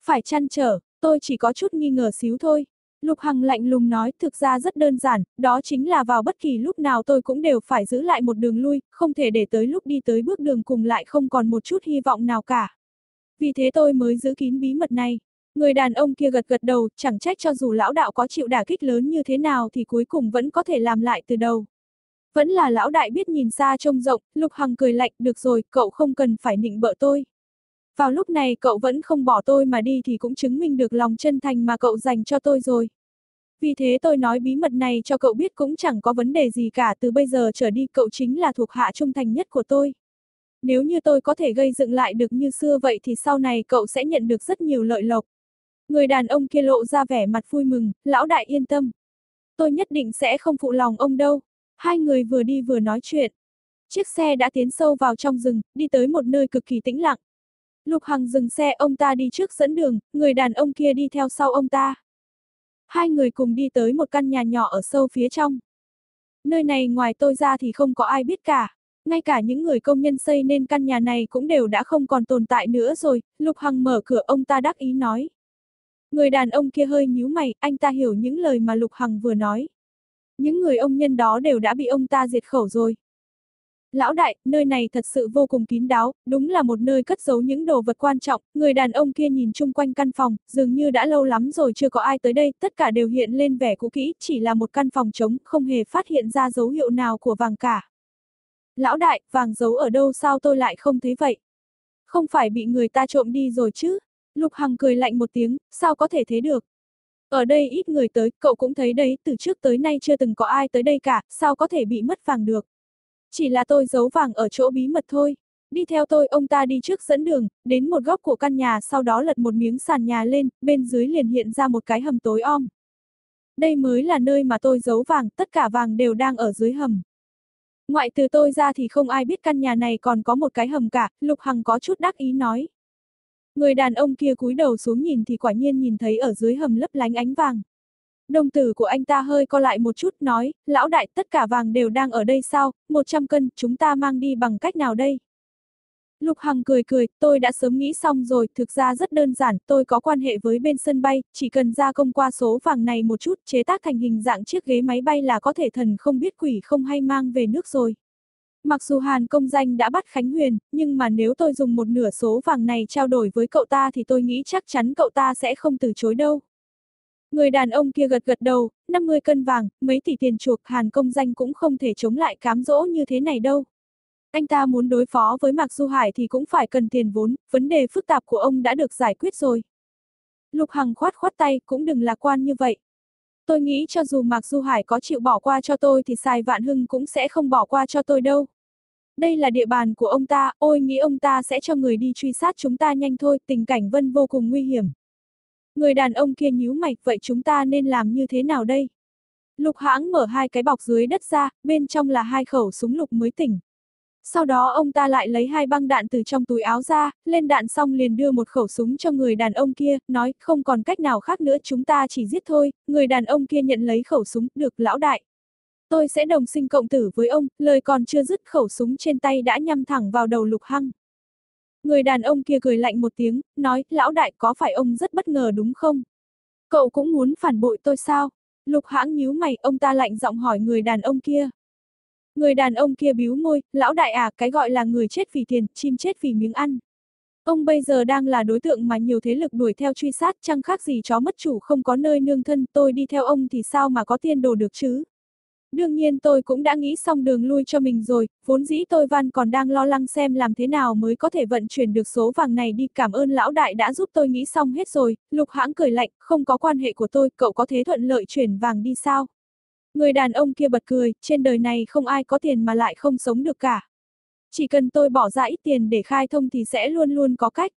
Phải chăn trở, tôi chỉ có chút nghi ngờ xíu thôi. Lục Hằng lạnh lùng nói, thực ra rất đơn giản, đó chính là vào bất kỳ lúc nào tôi cũng đều phải giữ lại một đường lui, không thể để tới lúc đi tới bước đường cùng lại không còn một chút hy vọng nào cả. Vì thế tôi mới giữ kín bí mật này. Người đàn ông kia gật gật đầu, chẳng trách cho dù lão đạo có chịu đả kích lớn như thế nào thì cuối cùng vẫn có thể làm lại từ đầu. Vẫn là lão đại biết nhìn xa trông rộng, Lục Hằng cười lạnh, được rồi, cậu không cần phải nịnh bợ tôi. Vào lúc này cậu vẫn không bỏ tôi mà đi thì cũng chứng minh được lòng chân thành mà cậu dành cho tôi rồi. Vì thế tôi nói bí mật này cho cậu biết cũng chẳng có vấn đề gì cả từ bây giờ trở đi cậu chính là thuộc hạ trung thành nhất của tôi. Nếu như tôi có thể gây dựng lại được như xưa vậy thì sau này cậu sẽ nhận được rất nhiều lợi lộc. Người đàn ông kia lộ ra vẻ mặt vui mừng, lão đại yên tâm. Tôi nhất định sẽ không phụ lòng ông đâu. Hai người vừa đi vừa nói chuyện. Chiếc xe đã tiến sâu vào trong rừng, đi tới một nơi cực kỳ tĩnh lặng. Lục Hằng dừng xe ông ta đi trước dẫn đường, người đàn ông kia đi theo sau ông ta. Hai người cùng đi tới một căn nhà nhỏ ở sâu phía trong. Nơi này ngoài tôi ra thì không có ai biết cả. Ngay cả những người công nhân xây nên căn nhà này cũng đều đã không còn tồn tại nữa rồi, Lục Hằng mở cửa ông ta đắc ý nói. Người đàn ông kia hơi nhíu mày, anh ta hiểu những lời mà Lục Hằng vừa nói. Những người ông nhân đó đều đã bị ông ta diệt khẩu rồi. Lão đại, nơi này thật sự vô cùng kín đáo, đúng là một nơi cất giấu những đồ vật quan trọng, người đàn ông kia nhìn chung quanh căn phòng, dường như đã lâu lắm rồi chưa có ai tới đây, tất cả đều hiện lên vẻ cũ kỹ, chỉ là một căn phòng trống, không hề phát hiện ra dấu hiệu nào của vàng cả. Lão đại, vàng giấu ở đâu sao tôi lại không thấy vậy? Không phải bị người ta trộm đi rồi chứ? Lục Hằng cười lạnh một tiếng, sao có thể thế được? Ở đây ít người tới, cậu cũng thấy đấy, từ trước tới nay chưa từng có ai tới đây cả, sao có thể bị mất vàng được. Chỉ là tôi giấu vàng ở chỗ bí mật thôi. Đi theo tôi, ông ta đi trước dẫn đường, đến một góc của căn nhà sau đó lật một miếng sàn nhà lên, bên dưới liền hiện ra một cái hầm tối om. Đây mới là nơi mà tôi giấu vàng, tất cả vàng đều đang ở dưới hầm. Ngoại từ tôi ra thì không ai biết căn nhà này còn có một cái hầm cả, Lục Hằng có chút đắc ý nói. Người đàn ông kia cúi đầu xuống nhìn thì quả nhiên nhìn thấy ở dưới hầm lấp lánh ánh vàng. Đồng tử của anh ta hơi co lại một chút nói, lão đại tất cả vàng đều đang ở đây sao, 100 cân, chúng ta mang đi bằng cách nào đây? Lục Hằng cười cười, tôi đã sớm nghĩ xong rồi, thực ra rất đơn giản, tôi có quan hệ với bên sân bay, chỉ cần gia công qua số vàng này một chút, chế tác thành hình dạng chiếc ghế máy bay là có thể thần không biết quỷ không hay mang về nước rồi. Mặc dù Hàn công danh đã bắt Khánh Huyền, nhưng mà nếu tôi dùng một nửa số vàng này trao đổi với cậu ta thì tôi nghĩ chắc chắn cậu ta sẽ không từ chối đâu. Người đàn ông kia gật gật đầu, 50 cân vàng, mấy tỷ tiền chuộc Hàn công danh cũng không thể chống lại cám dỗ như thế này đâu. Anh ta muốn đối phó với Mạc Du Hải thì cũng phải cần tiền vốn, vấn đề phức tạp của ông đã được giải quyết rồi. Lục Hằng khoát khoát tay, cũng đừng lạc quan như vậy. Tôi nghĩ cho dù Mạc Du Hải có chịu bỏ qua cho tôi thì Sài Vạn Hưng cũng sẽ không bỏ qua cho tôi đâu. Đây là địa bàn của ông ta, ôi nghĩ ông ta sẽ cho người đi truy sát chúng ta nhanh thôi, tình cảnh Vân vô cùng nguy hiểm. Người đàn ông kia nhíu mạch, vậy chúng ta nên làm như thế nào đây? Lục hãng mở hai cái bọc dưới đất ra, bên trong là hai khẩu súng lục mới tỉnh. Sau đó ông ta lại lấy hai băng đạn từ trong túi áo ra, lên đạn xong liền đưa một khẩu súng cho người đàn ông kia, nói không còn cách nào khác nữa chúng ta chỉ giết thôi, người đàn ông kia nhận lấy khẩu súng, được lão đại. Tôi sẽ đồng sinh cộng tử với ông, lời còn chưa dứt khẩu súng trên tay đã nhắm thẳng vào đầu lục hăng. Người đàn ông kia cười lạnh một tiếng, nói, lão đại có phải ông rất bất ngờ đúng không? Cậu cũng muốn phản bội tôi sao? Lục hãng nhíu mày, ông ta lạnh giọng hỏi người đàn ông kia. Người đàn ông kia biếu môi, lão đại à, cái gọi là người chết vì tiền, chim chết vì miếng ăn. Ông bây giờ đang là đối tượng mà nhiều thế lực đuổi theo truy sát, chẳng khác gì chó mất chủ không có nơi nương thân, tôi đi theo ông thì sao mà có tiên đồ được chứ? Đương nhiên tôi cũng đã nghĩ xong đường lui cho mình rồi, vốn dĩ tôi văn còn đang lo lắng xem làm thế nào mới có thể vận chuyển được số vàng này đi cảm ơn lão đại đã giúp tôi nghĩ xong hết rồi, lục hãng cười lạnh, không có quan hệ của tôi, cậu có thế thuận lợi chuyển vàng đi sao? Người đàn ông kia bật cười, trên đời này không ai có tiền mà lại không sống được cả. Chỉ cần tôi bỏ ra ít tiền để khai thông thì sẽ luôn luôn có cách.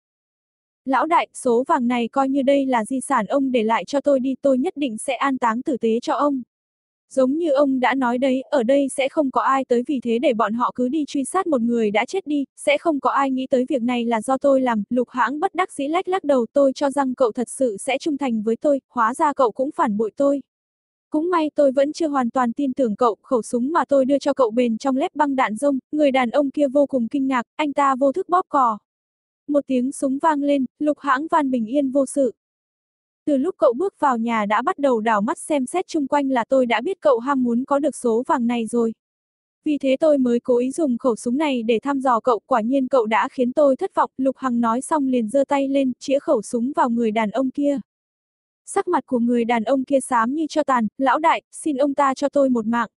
Lão đại, số vàng này coi như đây là di sản ông để lại cho tôi đi tôi nhất định sẽ an táng tử tế cho ông. Giống như ông đã nói đấy, ở đây sẽ không có ai tới vì thế để bọn họ cứ đi truy sát một người đã chết đi, sẽ không có ai nghĩ tới việc này là do tôi làm, lục hãng bất đắc dĩ lách lắc đầu tôi cho rằng cậu thật sự sẽ trung thành với tôi, hóa ra cậu cũng phản bội tôi. Cũng may tôi vẫn chưa hoàn toàn tin tưởng cậu, khẩu súng mà tôi đưa cho cậu bền trong lép băng đạn rông, người đàn ông kia vô cùng kinh ngạc, anh ta vô thức bóp cò. Một tiếng súng vang lên, lục hãng van bình yên vô sự. Từ lúc cậu bước vào nhà đã bắt đầu đảo mắt xem xét chung quanh là tôi đã biết cậu ham muốn có được số vàng này rồi. Vì thế tôi mới cố ý dùng khẩu súng này để thăm dò cậu, quả nhiên cậu đã khiến tôi thất vọng, Lục Hằng nói xong liền giơ tay lên, chĩa khẩu súng vào người đàn ông kia. Sắc mặt của người đàn ông kia xám như cho tàn, lão đại, xin ông ta cho tôi một mạng.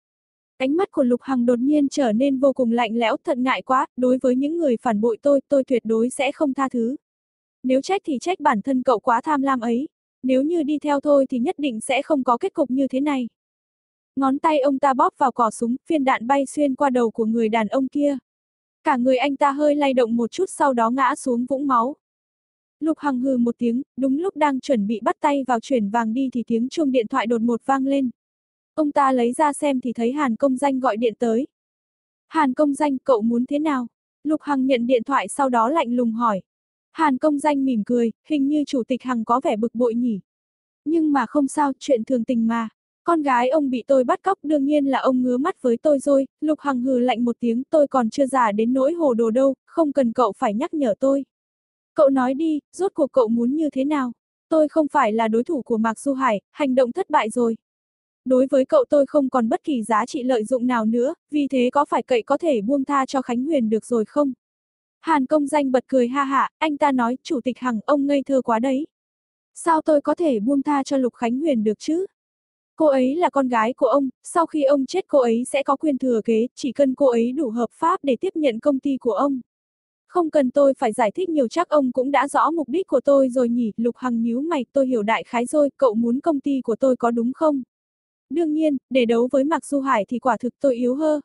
Ánh mắt của Lục Hằng đột nhiên trở nên vô cùng lạnh lẽo, thật ngại quá, đối với những người phản bội tôi, tôi tuyệt đối sẽ không tha thứ. Nếu trách thì trách bản thân cậu quá tham lam ấy, nếu như đi theo thôi thì nhất định sẽ không có kết cục như thế này. Ngón tay ông ta bóp vào cò súng, viên đạn bay xuyên qua đầu của người đàn ông kia. Cả người anh ta hơi lay động một chút sau đó ngã xuống vũng máu. Lục Hằng hừ một tiếng, đúng lúc đang chuẩn bị bắt tay vào chuyển vàng đi thì tiếng chuông điện thoại đột một vang lên. Ông ta lấy ra xem thì thấy Hàn công danh gọi điện tới. Hàn công danh, cậu muốn thế nào? Lục Hằng nhận điện thoại sau đó lạnh lùng hỏi. Hàn công danh mỉm cười, hình như chủ tịch Hằng có vẻ bực bội nhỉ. Nhưng mà không sao, chuyện thường tình mà. Con gái ông bị tôi bắt cóc đương nhiên là ông ngứa mắt với tôi rồi, Lục Hằng hừ lạnh một tiếng tôi còn chưa già đến nỗi hồ đồ đâu, không cần cậu phải nhắc nhở tôi. Cậu nói đi, rốt cuộc cậu muốn như thế nào? Tôi không phải là đối thủ của Mạc Du Hải, hành động thất bại rồi. Đối với cậu tôi không còn bất kỳ giá trị lợi dụng nào nữa, vì thế có phải cậy có thể buông tha cho Khánh Huyền được rồi không? Hàn công danh bật cười ha hạ, anh ta nói, chủ tịch Hằng ông ngây thơ quá đấy. Sao tôi có thể buông tha cho Lục Khánh Huyền được chứ? Cô ấy là con gái của ông, sau khi ông chết cô ấy sẽ có quyền thừa kế, chỉ cần cô ấy đủ hợp pháp để tiếp nhận công ty của ông. Không cần tôi phải giải thích nhiều chắc ông cũng đã rõ mục đích của tôi rồi nhỉ, Lục Hằng nhíu mày, tôi hiểu đại khái rồi, cậu muốn công ty của tôi có đúng không? Đương nhiên, để đấu với Mạc Du Hải thì quả thực tôi yếu hơn.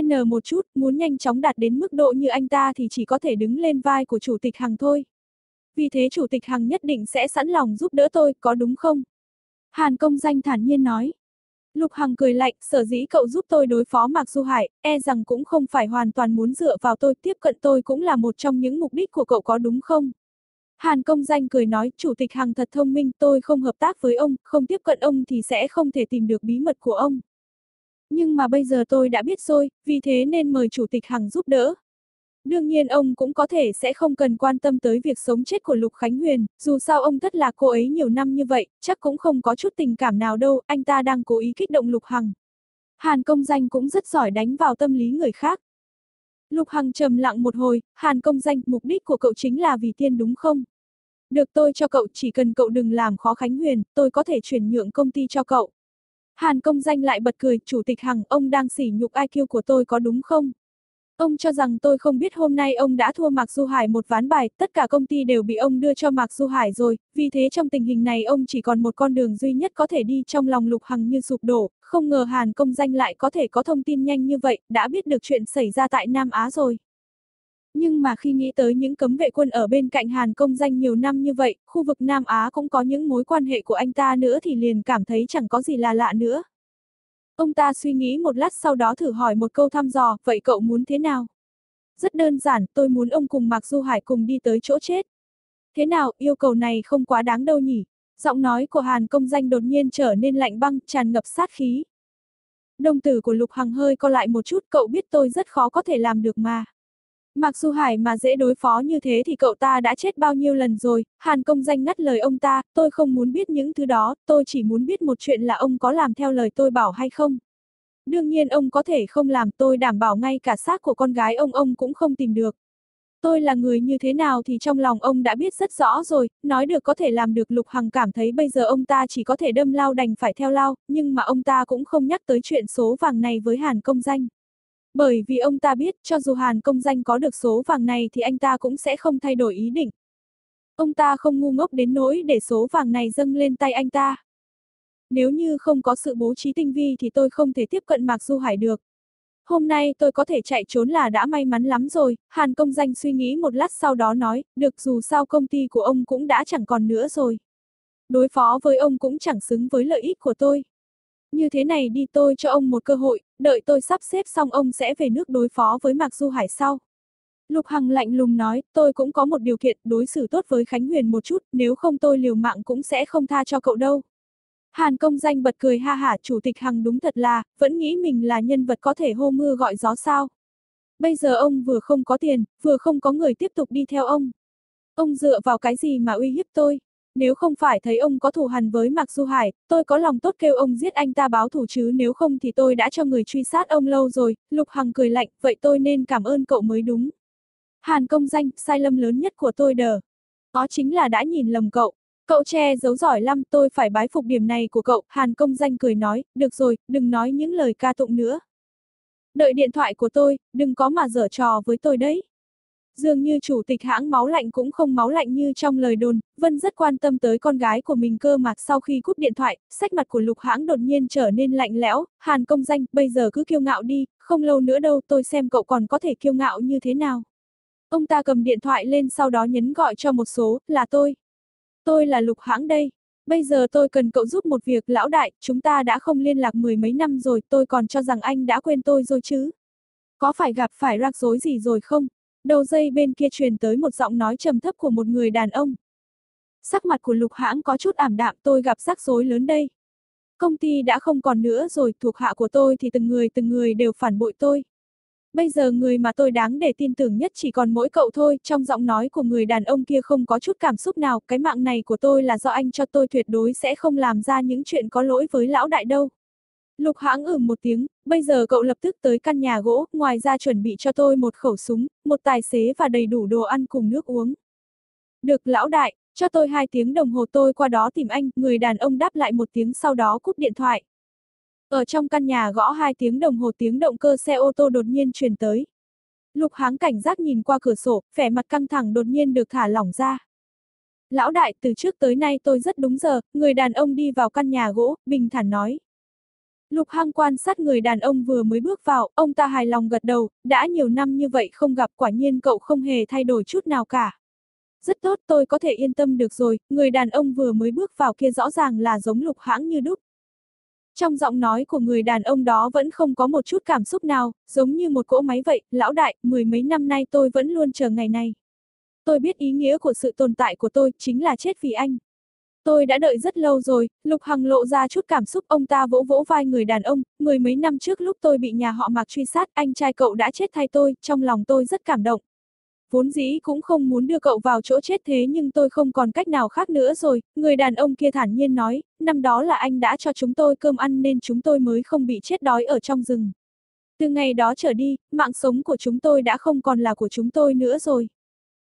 N một chút, muốn nhanh chóng đạt đến mức độ như anh ta thì chỉ có thể đứng lên vai của Chủ tịch Hằng thôi. Vì thế Chủ tịch Hằng nhất định sẽ sẵn lòng giúp đỡ tôi, có đúng không? Hàn công danh thản nhiên nói. Lục Hằng cười lạnh, sở dĩ cậu giúp tôi đối phó Mạc Du Hải, e rằng cũng không phải hoàn toàn muốn dựa vào tôi, tiếp cận tôi cũng là một trong những mục đích của cậu có đúng không? Hàn công danh cười nói, Chủ tịch Hằng thật thông minh, tôi không hợp tác với ông, không tiếp cận ông thì sẽ không thể tìm được bí mật của ông. Nhưng mà bây giờ tôi đã biết rồi, vì thế nên mời Chủ tịch Hằng giúp đỡ. Đương nhiên ông cũng có thể sẽ không cần quan tâm tới việc sống chết của Lục Khánh Huyền, dù sao ông thất lạc cô ấy nhiều năm như vậy, chắc cũng không có chút tình cảm nào đâu, anh ta đang cố ý kích động Lục Hằng. Hàn công danh cũng rất giỏi đánh vào tâm lý người khác. Lục Hằng trầm lặng một hồi, Hàn công danh, mục đích của cậu chính là vì tiên đúng không? Được tôi cho cậu, chỉ cần cậu đừng làm khó Khánh Huyền, tôi có thể chuyển nhượng công ty cho cậu. Hàn công danh lại bật cười, Chủ tịch Hằng, ông đang sỉ nhục IQ của tôi có đúng không? Ông cho rằng tôi không biết hôm nay ông đã thua Mạc Du Hải một ván bài, tất cả công ty đều bị ông đưa cho Mạc Du Hải rồi, vì thế trong tình hình này ông chỉ còn một con đường duy nhất có thể đi trong lòng Lục Hằng như sụp đổ, không ngờ Hàn công danh lại có thể có thông tin nhanh như vậy, đã biết được chuyện xảy ra tại Nam Á rồi. Nhưng mà khi nghĩ tới những cấm vệ quân ở bên cạnh Hàn công danh nhiều năm như vậy, khu vực Nam Á cũng có những mối quan hệ của anh ta nữa thì liền cảm thấy chẳng có gì là lạ nữa. Ông ta suy nghĩ một lát sau đó thử hỏi một câu thăm dò, vậy cậu muốn thế nào? Rất đơn giản, tôi muốn ông cùng Mạc Du Hải cùng đi tới chỗ chết. Thế nào, yêu cầu này không quá đáng đâu nhỉ? Giọng nói của Hàn công danh đột nhiên trở nên lạnh băng, tràn ngập sát khí. Đồng tử của Lục Hằng hơi co lại một chút, cậu biết tôi rất khó có thể làm được mà. Mặc dù Hải mà dễ đối phó như thế thì cậu ta đã chết bao nhiêu lần rồi, Hàn công danh ngắt lời ông ta, tôi không muốn biết những thứ đó, tôi chỉ muốn biết một chuyện là ông có làm theo lời tôi bảo hay không. Đương nhiên ông có thể không làm tôi đảm bảo ngay cả xác của con gái ông ông cũng không tìm được. Tôi là người như thế nào thì trong lòng ông đã biết rất rõ rồi, nói được có thể làm được Lục Hằng cảm thấy bây giờ ông ta chỉ có thể đâm lao đành phải theo lao, nhưng mà ông ta cũng không nhắc tới chuyện số vàng này với Hàn công danh. Bởi vì ông ta biết cho dù Hàn công danh có được số vàng này thì anh ta cũng sẽ không thay đổi ý định. Ông ta không ngu ngốc đến nỗi để số vàng này dâng lên tay anh ta. Nếu như không có sự bố trí tinh vi thì tôi không thể tiếp cận Mạc Du Hải được. Hôm nay tôi có thể chạy trốn là đã may mắn lắm rồi, Hàn công danh suy nghĩ một lát sau đó nói, được dù sao công ty của ông cũng đã chẳng còn nữa rồi. Đối phó với ông cũng chẳng xứng với lợi ích của tôi. Như thế này đi tôi cho ông một cơ hội, đợi tôi sắp xếp xong ông sẽ về nước đối phó với Mạc Du Hải sau. Lục Hằng lạnh lùng nói, tôi cũng có một điều kiện đối xử tốt với Khánh Huyền một chút, nếu không tôi liều mạng cũng sẽ không tha cho cậu đâu. Hàn công danh bật cười ha hả, chủ tịch Hằng đúng thật là, vẫn nghĩ mình là nhân vật có thể hô mưa gọi gió sao. Bây giờ ông vừa không có tiền, vừa không có người tiếp tục đi theo ông. Ông dựa vào cái gì mà uy hiếp tôi? Nếu không phải thấy ông có thù hằn với Mạc Du Hải, tôi có lòng tốt kêu ông giết anh ta báo thù chứ nếu không thì tôi đã cho người truy sát ông lâu rồi, Lục Hằng cười lạnh, vậy tôi nên cảm ơn cậu mới đúng. Hàn công danh, sai lầm lớn nhất của tôi đờ. Đó chính là đã nhìn lầm cậu. Cậu che giấu giỏi lắm, tôi phải bái phục điểm này của cậu, Hàn công danh cười nói, được rồi, đừng nói những lời ca tụng nữa. Đợi điện thoại của tôi, đừng có mà dở trò với tôi đấy. Dường như chủ tịch hãng máu lạnh cũng không máu lạnh như trong lời đồn, Vân rất quan tâm tới con gái của mình cơ mà sau khi cúp điện thoại, sách mặt của lục hãng đột nhiên trở nên lạnh lẽo, hàn công danh, bây giờ cứ kiêu ngạo đi, không lâu nữa đâu tôi xem cậu còn có thể kiêu ngạo như thế nào. Ông ta cầm điện thoại lên sau đó nhấn gọi cho một số, là tôi. Tôi là lục hãng đây. Bây giờ tôi cần cậu giúp một việc lão đại, chúng ta đã không liên lạc mười mấy năm rồi, tôi còn cho rằng anh đã quên tôi rồi chứ. Có phải gặp phải rắc rối gì rồi không? Đầu dây bên kia truyền tới một giọng nói trầm thấp của một người đàn ông. Sắc mặt của lục hãng có chút ảm đạm tôi gặp rắc rối lớn đây. Công ty đã không còn nữa rồi, thuộc hạ của tôi thì từng người từng người đều phản bội tôi. Bây giờ người mà tôi đáng để tin tưởng nhất chỉ còn mỗi cậu thôi, trong giọng nói của người đàn ông kia không có chút cảm xúc nào, cái mạng này của tôi là do anh cho tôi tuyệt đối sẽ không làm ra những chuyện có lỗi với lão đại đâu. Lục hãng ửng một tiếng, bây giờ cậu lập tức tới căn nhà gỗ, ngoài ra chuẩn bị cho tôi một khẩu súng, một tài xế và đầy đủ đồ ăn cùng nước uống. Được lão đại, cho tôi hai tiếng đồng hồ tôi qua đó tìm anh, người đàn ông đáp lại một tiếng sau đó cúp điện thoại. Ở trong căn nhà gõ hai tiếng đồng hồ tiếng động cơ xe ô tô đột nhiên truyền tới. Lục háng cảnh giác nhìn qua cửa sổ, vẻ mặt căng thẳng đột nhiên được thả lỏng ra. Lão đại, từ trước tới nay tôi rất đúng giờ, người đàn ông đi vào căn nhà gỗ, bình thản nói. Lục Hăng quan sát người đàn ông vừa mới bước vào, ông ta hài lòng gật đầu, đã nhiều năm như vậy không gặp quả nhiên cậu không hề thay đổi chút nào cả. Rất tốt tôi có thể yên tâm được rồi, người đàn ông vừa mới bước vào kia rõ ràng là giống lục hãng như đúc. Trong giọng nói của người đàn ông đó vẫn không có một chút cảm xúc nào, giống như một cỗ máy vậy, lão đại, mười mấy năm nay tôi vẫn luôn chờ ngày này. Tôi biết ý nghĩa của sự tồn tại của tôi chính là chết vì anh. Tôi đã đợi rất lâu rồi, Lục Hằng lộ ra chút cảm xúc ông ta vỗ vỗ vai người đàn ông, mười mấy năm trước lúc tôi bị nhà họ Mạc truy sát, anh trai cậu đã chết thay tôi, trong lòng tôi rất cảm động. Vốn dĩ cũng không muốn đưa cậu vào chỗ chết thế nhưng tôi không còn cách nào khác nữa rồi, người đàn ông kia thản nhiên nói, năm đó là anh đã cho chúng tôi cơm ăn nên chúng tôi mới không bị chết đói ở trong rừng. Từ ngày đó trở đi, mạng sống của chúng tôi đã không còn là của chúng tôi nữa rồi.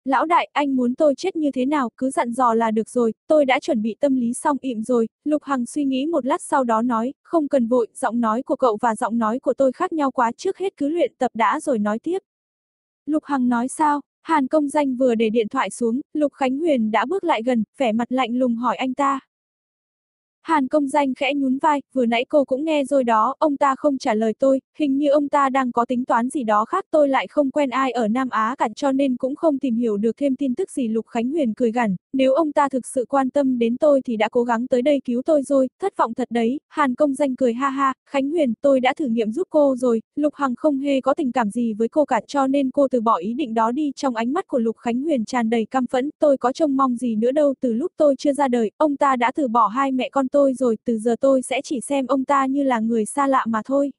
Lão đại, anh muốn tôi chết như thế nào, cứ dặn dò là được rồi, tôi đã chuẩn bị tâm lý xong ịm rồi, Lục Hằng suy nghĩ một lát sau đó nói, không cần vội, giọng nói của cậu và giọng nói của tôi khác nhau quá trước hết cứ luyện tập đã rồi nói tiếp. Lục Hằng nói sao, Hàn công danh vừa để điện thoại xuống, Lục Khánh Huyền đã bước lại gần, vẻ mặt lạnh lùng hỏi anh ta. Hàn công danh khẽ nhún vai, vừa nãy cô cũng nghe rồi đó, ông ta không trả lời tôi, hình như ông ta đang có tính toán gì đó khác tôi lại không quen ai ở Nam Á cả cho nên cũng không tìm hiểu được thêm tin tức gì. Lục Khánh Huyền cười gằn, nếu ông ta thực sự quan tâm đến tôi thì đã cố gắng tới đây cứu tôi rồi, thất vọng thật đấy, Hàn công danh cười ha ha, Khánh Huyền tôi đã thử nghiệm giúp cô rồi, Lục Hằng không hề có tình cảm gì với cô cả cho nên cô từ bỏ ý định đó đi. Trong ánh mắt của Lục Khánh Huyền tràn đầy căm phẫn, tôi có trông mong gì nữa đâu từ lúc tôi chưa ra đời, ông ta đã từ bỏ hai mẹ con tôi rồi, từ giờ tôi sẽ chỉ xem ông ta như là người xa lạ mà thôi.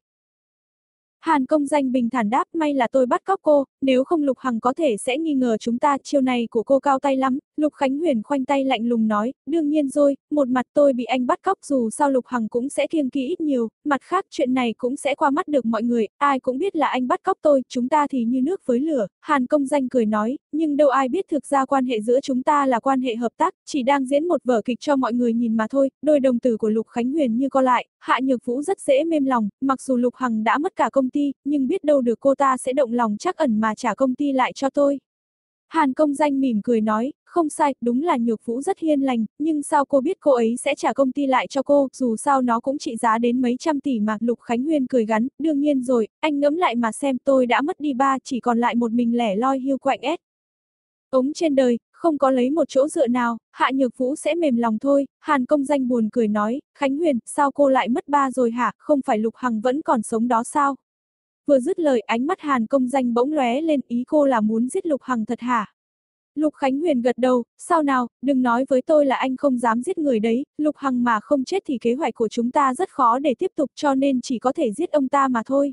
Hàn công danh bình thản đáp may là tôi bắt cóc cô, nếu không Lục Hằng có thể sẽ nghi ngờ chúng ta. Chiêu này của cô cao tay lắm, Lục Khánh Huyền khoanh tay lạnh lùng nói, đương nhiên rồi, một mặt tôi bị anh bắt cóc dù sao Lục Hằng cũng sẽ kiêng kỵ ít nhiều, mặt khác chuyện này cũng sẽ qua mắt được mọi người, ai cũng biết là anh bắt cóc tôi, chúng ta thì như nước với lửa, Hàn công danh cười nói, nhưng đâu ai biết thực ra quan hệ giữa chúng ta là quan hệ hợp tác, chỉ đang diễn một vở kịch cho mọi người nhìn mà thôi, đôi đồng tử của Lục Khánh Huyền như co lại, Hạ Nhược Vũ rất dễ mềm lòng, mặc dù Lục Hằng đã mất cả công ty, nhưng biết đâu được cô ta sẽ động lòng chắc ẩn mà trả công ty lại cho tôi. Hàn công danh mỉm cười nói, không sai, đúng là nhược vũ rất hiền lành, nhưng sao cô biết cô ấy sẽ trả công ty lại cho cô, dù sao nó cũng trị giá đến mấy trăm tỷ mà, Lục Khánh Huyên cười gắn, đương nhiên rồi, anh ngẫm lại mà xem tôi đã mất đi ba, chỉ còn lại một mình lẻ loi hiu quạnh ép. Ống trên đời, không có lấy một chỗ dựa nào, Hạ Nhược Vũ sẽ mềm lòng thôi, Hàn công danh buồn cười nói, Khánh Huyền, sao cô lại mất ba rồi hả, không phải Lục Hằng vẫn còn sống đó sao? Vừa dứt lời ánh mắt Hàn công danh bỗng lóe lên ý cô là muốn giết Lục Hằng thật hả? Lục Khánh Huyền gật đầu, sao nào, đừng nói với tôi là anh không dám giết người đấy, Lục Hằng mà không chết thì kế hoạch của chúng ta rất khó để tiếp tục cho nên chỉ có thể giết ông ta mà thôi.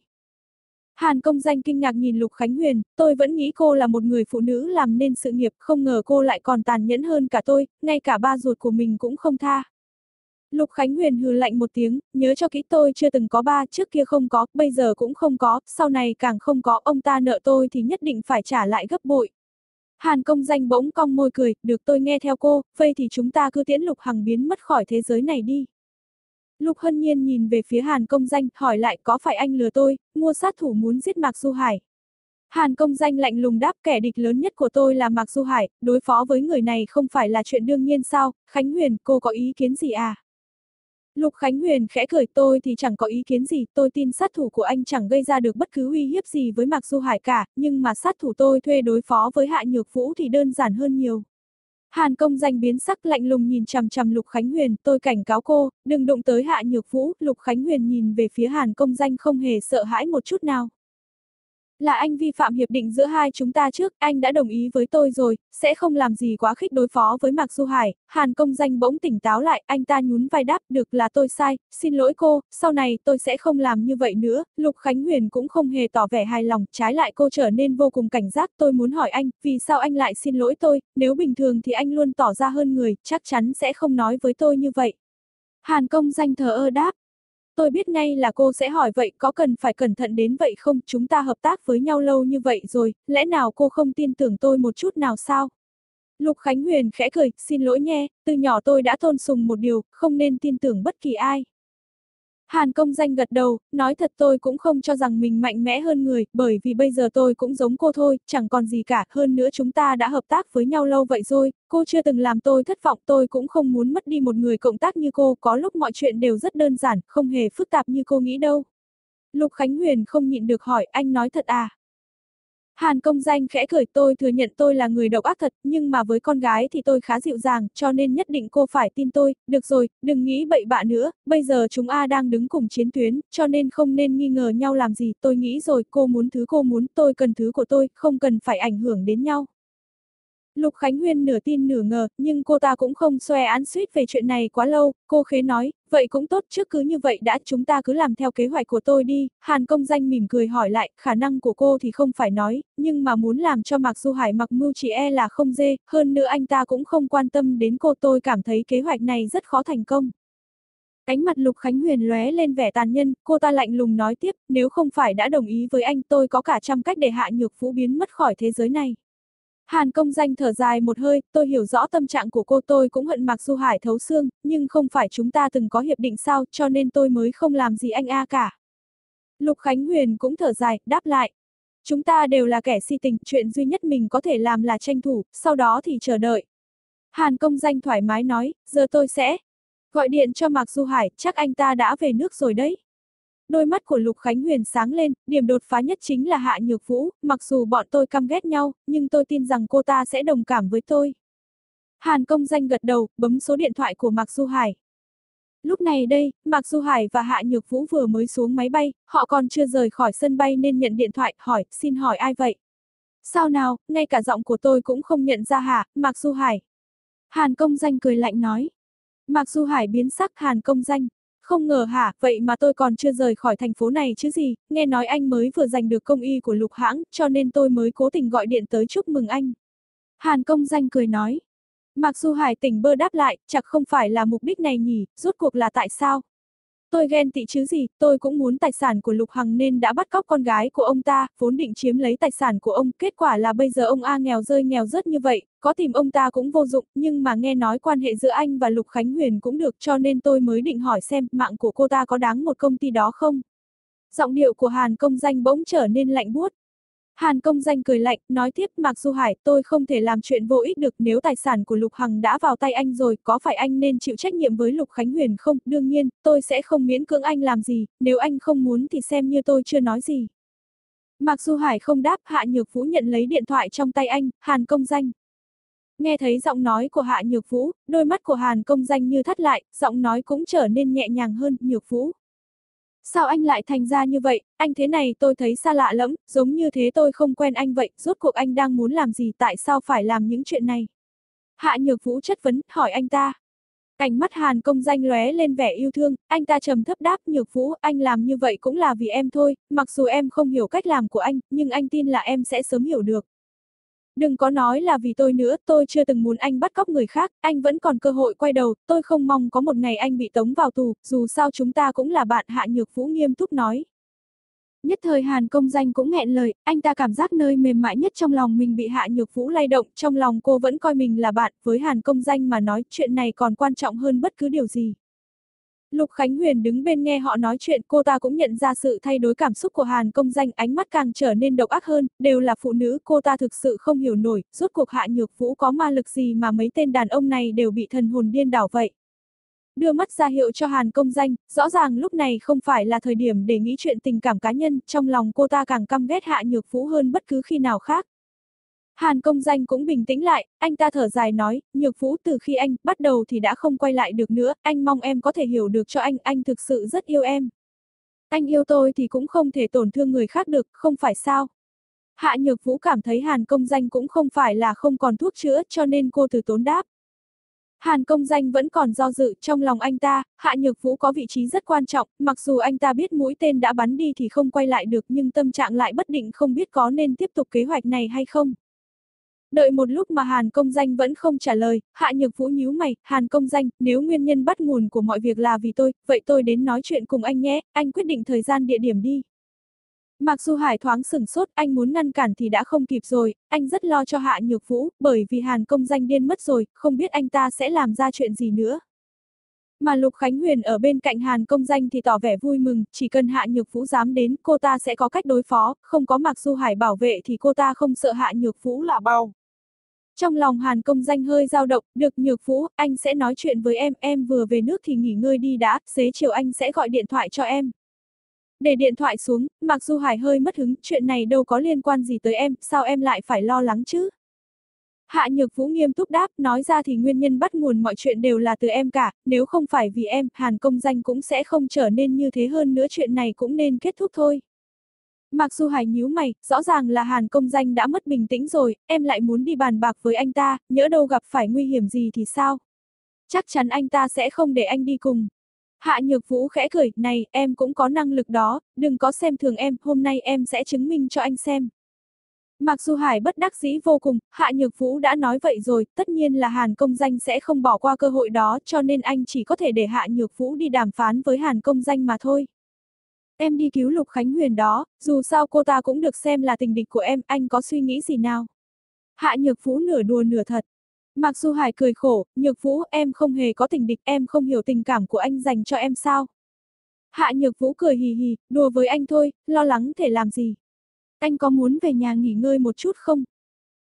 Hàn công danh kinh ngạc nhìn Lục Khánh Huyền, tôi vẫn nghĩ cô là một người phụ nữ làm nên sự nghiệp, không ngờ cô lại còn tàn nhẫn hơn cả tôi, ngay cả ba ruột của mình cũng không tha. Lục Khánh Huyền hừ lạnh một tiếng, nhớ cho kỹ tôi chưa từng có ba, trước kia không có, bây giờ cũng không có, sau này càng không có, ông ta nợ tôi thì nhất định phải trả lại gấp bội. Hàn công danh bỗng cong môi cười, được tôi nghe theo cô, vậy thì chúng ta cứ tiễn Lục Hằng biến mất khỏi thế giới này đi. Lục Hân Nhiên nhìn về phía Hàn công danh, hỏi lại có phải anh lừa tôi, mua sát thủ muốn giết Mạc Du Hải. Hàn công danh lạnh lùng đáp kẻ địch lớn nhất của tôi là Mạc Du Hải, đối phó với người này không phải là chuyện đương nhiên sao, Khánh Huyền, cô có ý kiến gì à? Lục Khánh Huyền khẽ cười tôi thì chẳng có ý kiến gì, tôi tin sát thủ của anh chẳng gây ra được bất cứ uy hiếp gì với Mạc Du Hải cả, nhưng mà sát thủ tôi thuê đối phó với Hạ Nhược Vũ thì đơn giản hơn nhiều. Hàn công danh biến sắc lạnh lùng nhìn chằm chằm Lục Khánh Huyền, tôi cảnh cáo cô, đừng đụng tới Hạ Nhược Vũ, Lục Khánh Huyền nhìn về phía Hàn công danh không hề sợ hãi một chút nào. Là anh vi phạm hiệp định giữa hai chúng ta trước, anh đã đồng ý với tôi rồi, sẽ không làm gì quá khích đối phó với Mạc Du Hải. Hàn công danh bỗng tỉnh táo lại, anh ta nhún vai đáp, được là tôi sai, xin lỗi cô, sau này tôi sẽ không làm như vậy nữa. Lục Khánh Huyền cũng không hề tỏ vẻ hài lòng, trái lại cô trở nên vô cùng cảnh giác. Tôi muốn hỏi anh, vì sao anh lại xin lỗi tôi, nếu bình thường thì anh luôn tỏ ra hơn người, chắc chắn sẽ không nói với tôi như vậy. Hàn công danh thờ ơ đáp, Tôi biết ngay là cô sẽ hỏi vậy có cần phải cẩn thận đến vậy không, chúng ta hợp tác với nhau lâu như vậy rồi, lẽ nào cô không tin tưởng tôi một chút nào sao? Lục Khánh Huyền khẽ cười, xin lỗi nhé, từ nhỏ tôi đã thôn sùng một điều, không nên tin tưởng bất kỳ ai. Hàn công danh gật đầu, nói thật tôi cũng không cho rằng mình mạnh mẽ hơn người, bởi vì bây giờ tôi cũng giống cô thôi, chẳng còn gì cả, hơn nữa chúng ta đã hợp tác với nhau lâu vậy rồi, cô chưa từng làm tôi thất vọng, tôi cũng không muốn mất đi một người cộng tác như cô, có lúc mọi chuyện đều rất đơn giản, không hề phức tạp như cô nghĩ đâu. Lục Khánh Huyền không nhịn được hỏi, anh nói thật à? Hàn công danh khẽ cười tôi thừa nhận tôi là người độc ác thật, nhưng mà với con gái thì tôi khá dịu dàng, cho nên nhất định cô phải tin tôi, được rồi, đừng nghĩ bậy bạ nữa, bây giờ chúng A đang đứng cùng chiến tuyến, cho nên không nên nghi ngờ nhau làm gì, tôi nghĩ rồi, cô muốn thứ cô muốn, tôi cần thứ của tôi, không cần phải ảnh hưởng đến nhau. Lục Khánh Huyên nửa tin nửa ngờ, nhưng cô ta cũng không xòe án suýt về chuyện này quá lâu, cô khế nói, vậy cũng tốt trước cứ như vậy đã chúng ta cứ làm theo kế hoạch của tôi đi, Hàn công danh mỉm cười hỏi lại, khả năng của cô thì không phải nói, nhưng mà muốn làm cho Mạc Du Hải mặc mưu chỉ e là không dê, hơn nữa anh ta cũng không quan tâm đến cô tôi cảm thấy kế hoạch này rất khó thành công. Cánh mặt Lục Khánh Huyền lóe lên vẻ tàn nhân, cô ta lạnh lùng nói tiếp, nếu không phải đã đồng ý với anh tôi có cả trăm cách để hạ nhược vũ biến mất khỏi thế giới này. Hàn công danh thở dài một hơi, tôi hiểu rõ tâm trạng của cô tôi cũng hận Mạc Du Hải thấu xương, nhưng không phải chúng ta từng có hiệp định sao, cho nên tôi mới không làm gì anh A cả. Lục Khánh Huyền cũng thở dài, đáp lại. Chúng ta đều là kẻ si tình, chuyện duy nhất mình có thể làm là tranh thủ, sau đó thì chờ đợi. Hàn công danh thoải mái nói, giờ tôi sẽ gọi điện cho Mạc Du Hải, chắc anh ta đã về nước rồi đấy. Đôi mắt của Lục Khánh Huyền sáng lên, điểm đột phá nhất chính là Hạ Nhược Vũ, mặc dù bọn tôi căm ghét nhau, nhưng tôi tin rằng cô ta sẽ đồng cảm với tôi. Hàn công danh gật đầu, bấm số điện thoại của Mạc Du Hải. Lúc này đây, Mạc Du Hải và Hạ Nhược Vũ vừa mới xuống máy bay, họ còn chưa rời khỏi sân bay nên nhận điện thoại, hỏi, xin hỏi ai vậy? Sao nào, ngay cả giọng của tôi cũng không nhận ra hả, Mạc Du Hải. Hàn công danh cười lạnh nói. Mạc Du Hải biến sắc Hàn công danh, không ngờ hả, vậy mà tôi còn chưa rời khỏi thành phố này chứ gì, nghe nói anh mới vừa giành được công y của lục hãng, cho nên tôi mới cố tình gọi điện tới chúc mừng anh. Hàn công danh cười nói. Mặc dù Hải tỉnh bơ đáp lại, chắc không phải là mục đích này nhỉ, rốt cuộc là tại sao? Tôi ghen tị chứ gì, tôi cũng muốn tài sản của Lục Hằng nên đã bắt cóc con gái của ông ta, vốn định chiếm lấy tài sản của ông, kết quả là bây giờ ông A nghèo rơi nghèo rớt như vậy, có tìm ông ta cũng vô dụng, nhưng mà nghe nói quan hệ giữa anh và Lục Khánh Huyền cũng được cho nên tôi mới định hỏi xem mạng của cô ta có đáng một công ty đó không. Giọng điệu của Hàn công danh bỗng trở nên lạnh buốt, Hàn công danh cười lạnh, nói tiếp Mạc Du Hải, tôi không thể làm chuyện vô ích được nếu tài sản của Lục Hằng đã vào tay anh rồi, có phải anh nên chịu trách nhiệm với Lục Khánh Huyền không? Đương nhiên, tôi sẽ không miễn cưỡng anh làm gì, nếu anh không muốn thì xem như tôi chưa nói gì. Mạc Du Hải không đáp, Hạ Nhược Vũ nhận lấy điện thoại trong tay anh, Hàn công danh. Nghe thấy giọng nói của Hạ Nhược Vũ, đôi mắt của Hàn công danh như thắt lại, giọng nói cũng trở nên nhẹ nhàng hơn, Nhược Vũ. Sao anh lại thành ra như vậy, anh thế này tôi thấy xa lạ lắm, giống như thế tôi không quen anh vậy, rốt cuộc anh đang muốn làm gì tại sao phải làm những chuyện này? Hạ Nhược Vũ chất vấn, hỏi anh ta. Cảnh mắt Hàn công danh lóe lên vẻ yêu thương, anh ta trầm thấp đáp Nhược Vũ, anh làm như vậy cũng là vì em thôi, mặc dù em không hiểu cách làm của anh, nhưng anh tin là em sẽ sớm hiểu được. Đừng có nói là vì tôi nữa, tôi chưa từng muốn anh bắt cóc người khác, anh vẫn còn cơ hội quay đầu, tôi không mong có một ngày anh bị tống vào tù, dù sao chúng ta cũng là bạn Hạ Nhược Vũ nghiêm túc nói. Nhất thời Hàn công danh cũng nghẹn lời, anh ta cảm giác nơi mềm mại nhất trong lòng mình bị Hạ Nhược Vũ lay động, trong lòng cô vẫn coi mình là bạn, với Hàn công danh mà nói chuyện này còn quan trọng hơn bất cứ điều gì. Lục Khánh Huyền đứng bên nghe họ nói chuyện, cô ta cũng nhận ra sự thay đổi cảm xúc của Hàn công danh, ánh mắt càng trở nên độc ác hơn, đều là phụ nữ, cô ta thực sự không hiểu nổi, rốt cuộc hạ nhược vũ có ma lực gì mà mấy tên đàn ông này đều bị thần hồn điên đảo vậy. Đưa mắt ra hiệu cho Hàn công danh, rõ ràng lúc này không phải là thời điểm để nghĩ chuyện tình cảm cá nhân, trong lòng cô ta càng căm ghét hạ nhược vũ hơn bất cứ khi nào khác. Hàn công danh cũng bình tĩnh lại, anh ta thở dài nói, nhược vũ từ khi anh bắt đầu thì đã không quay lại được nữa, anh mong em có thể hiểu được cho anh, anh thực sự rất yêu em. Anh yêu tôi thì cũng không thể tổn thương người khác được, không phải sao? Hạ nhược vũ cảm thấy hàn công danh cũng không phải là không còn thuốc chữa cho nên cô từ tốn đáp. Hàn công danh vẫn còn do dự trong lòng anh ta, Hạ Nhược Vũ có vị trí rất quan trọng, mặc dù anh ta biết mũi tên đã bắn đi thì không quay lại được nhưng tâm trạng lại bất định không biết có nên tiếp tục kế hoạch này hay không. Đợi một lúc mà Hàn công danh vẫn không trả lời, Hạ Nhược Vũ nhíu mày, Hàn công danh, nếu nguyên nhân bắt nguồn của mọi việc là vì tôi, vậy tôi đến nói chuyện cùng anh nhé, anh quyết định thời gian địa điểm đi. Mặc dù Hải thoáng sửng sốt, anh muốn ngăn cản thì đã không kịp rồi, anh rất lo cho Hạ Nhược Vũ, bởi vì Hàn công danh điên mất rồi, không biết anh ta sẽ làm ra chuyện gì nữa. Mà Lục Khánh Huyền ở bên cạnh Hàn Công Danh thì tỏ vẻ vui mừng, chỉ cần Hạ Nhược Vũ dám đến, cô ta sẽ có cách đối phó, không có Mạc Du Hải bảo vệ thì cô ta không sợ Hạ Nhược Vũ là bao. Trong lòng Hàn Công Danh hơi dao động, được Nhược Vũ, anh sẽ nói chuyện với em, em vừa về nước thì nghỉ ngơi đi đã, xế chiều anh sẽ gọi điện thoại cho em. Để điện thoại xuống, Mạc Du Hải hơi mất hứng, chuyện này đâu có liên quan gì tới em, sao em lại phải lo lắng chứ? Hạ Nhược Vũ nghiêm túc đáp, nói ra thì nguyên nhân bắt nguồn mọi chuyện đều là từ em cả, nếu không phải vì em, Hàn công danh cũng sẽ không trở nên như thế hơn nữa chuyện này cũng nên kết thúc thôi. Mặc dù Hải nhíu mày, rõ ràng là Hàn công danh đã mất bình tĩnh rồi, em lại muốn đi bàn bạc với anh ta, nhỡ đâu gặp phải nguy hiểm gì thì sao? Chắc chắn anh ta sẽ không để anh đi cùng. Hạ Nhược Vũ khẽ cười, này, em cũng có năng lực đó, đừng có xem thường em, hôm nay em sẽ chứng minh cho anh xem. Mặc dù Hải bất đắc dĩ vô cùng, Hạ Nhược Vũ đã nói vậy rồi, tất nhiên là Hàn Công Danh sẽ không bỏ qua cơ hội đó cho nên anh chỉ có thể để Hạ Nhược Vũ đi đàm phán với Hàn Công Danh mà thôi. Em đi cứu Lục Khánh Huyền đó, dù sao cô ta cũng được xem là tình địch của em, anh có suy nghĩ gì nào? Hạ Nhược Vũ nửa đùa nửa thật. Mặc dù Hải cười khổ, Nhược Vũ em không hề có tình địch, em không hiểu tình cảm của anh dành cho em sao? Hạ Nhược Vũ cười hì hì, đùa với anh thôi, lo lắng thể làm gì? Anh có muốn về nhà nghỉ ngơi một chút không?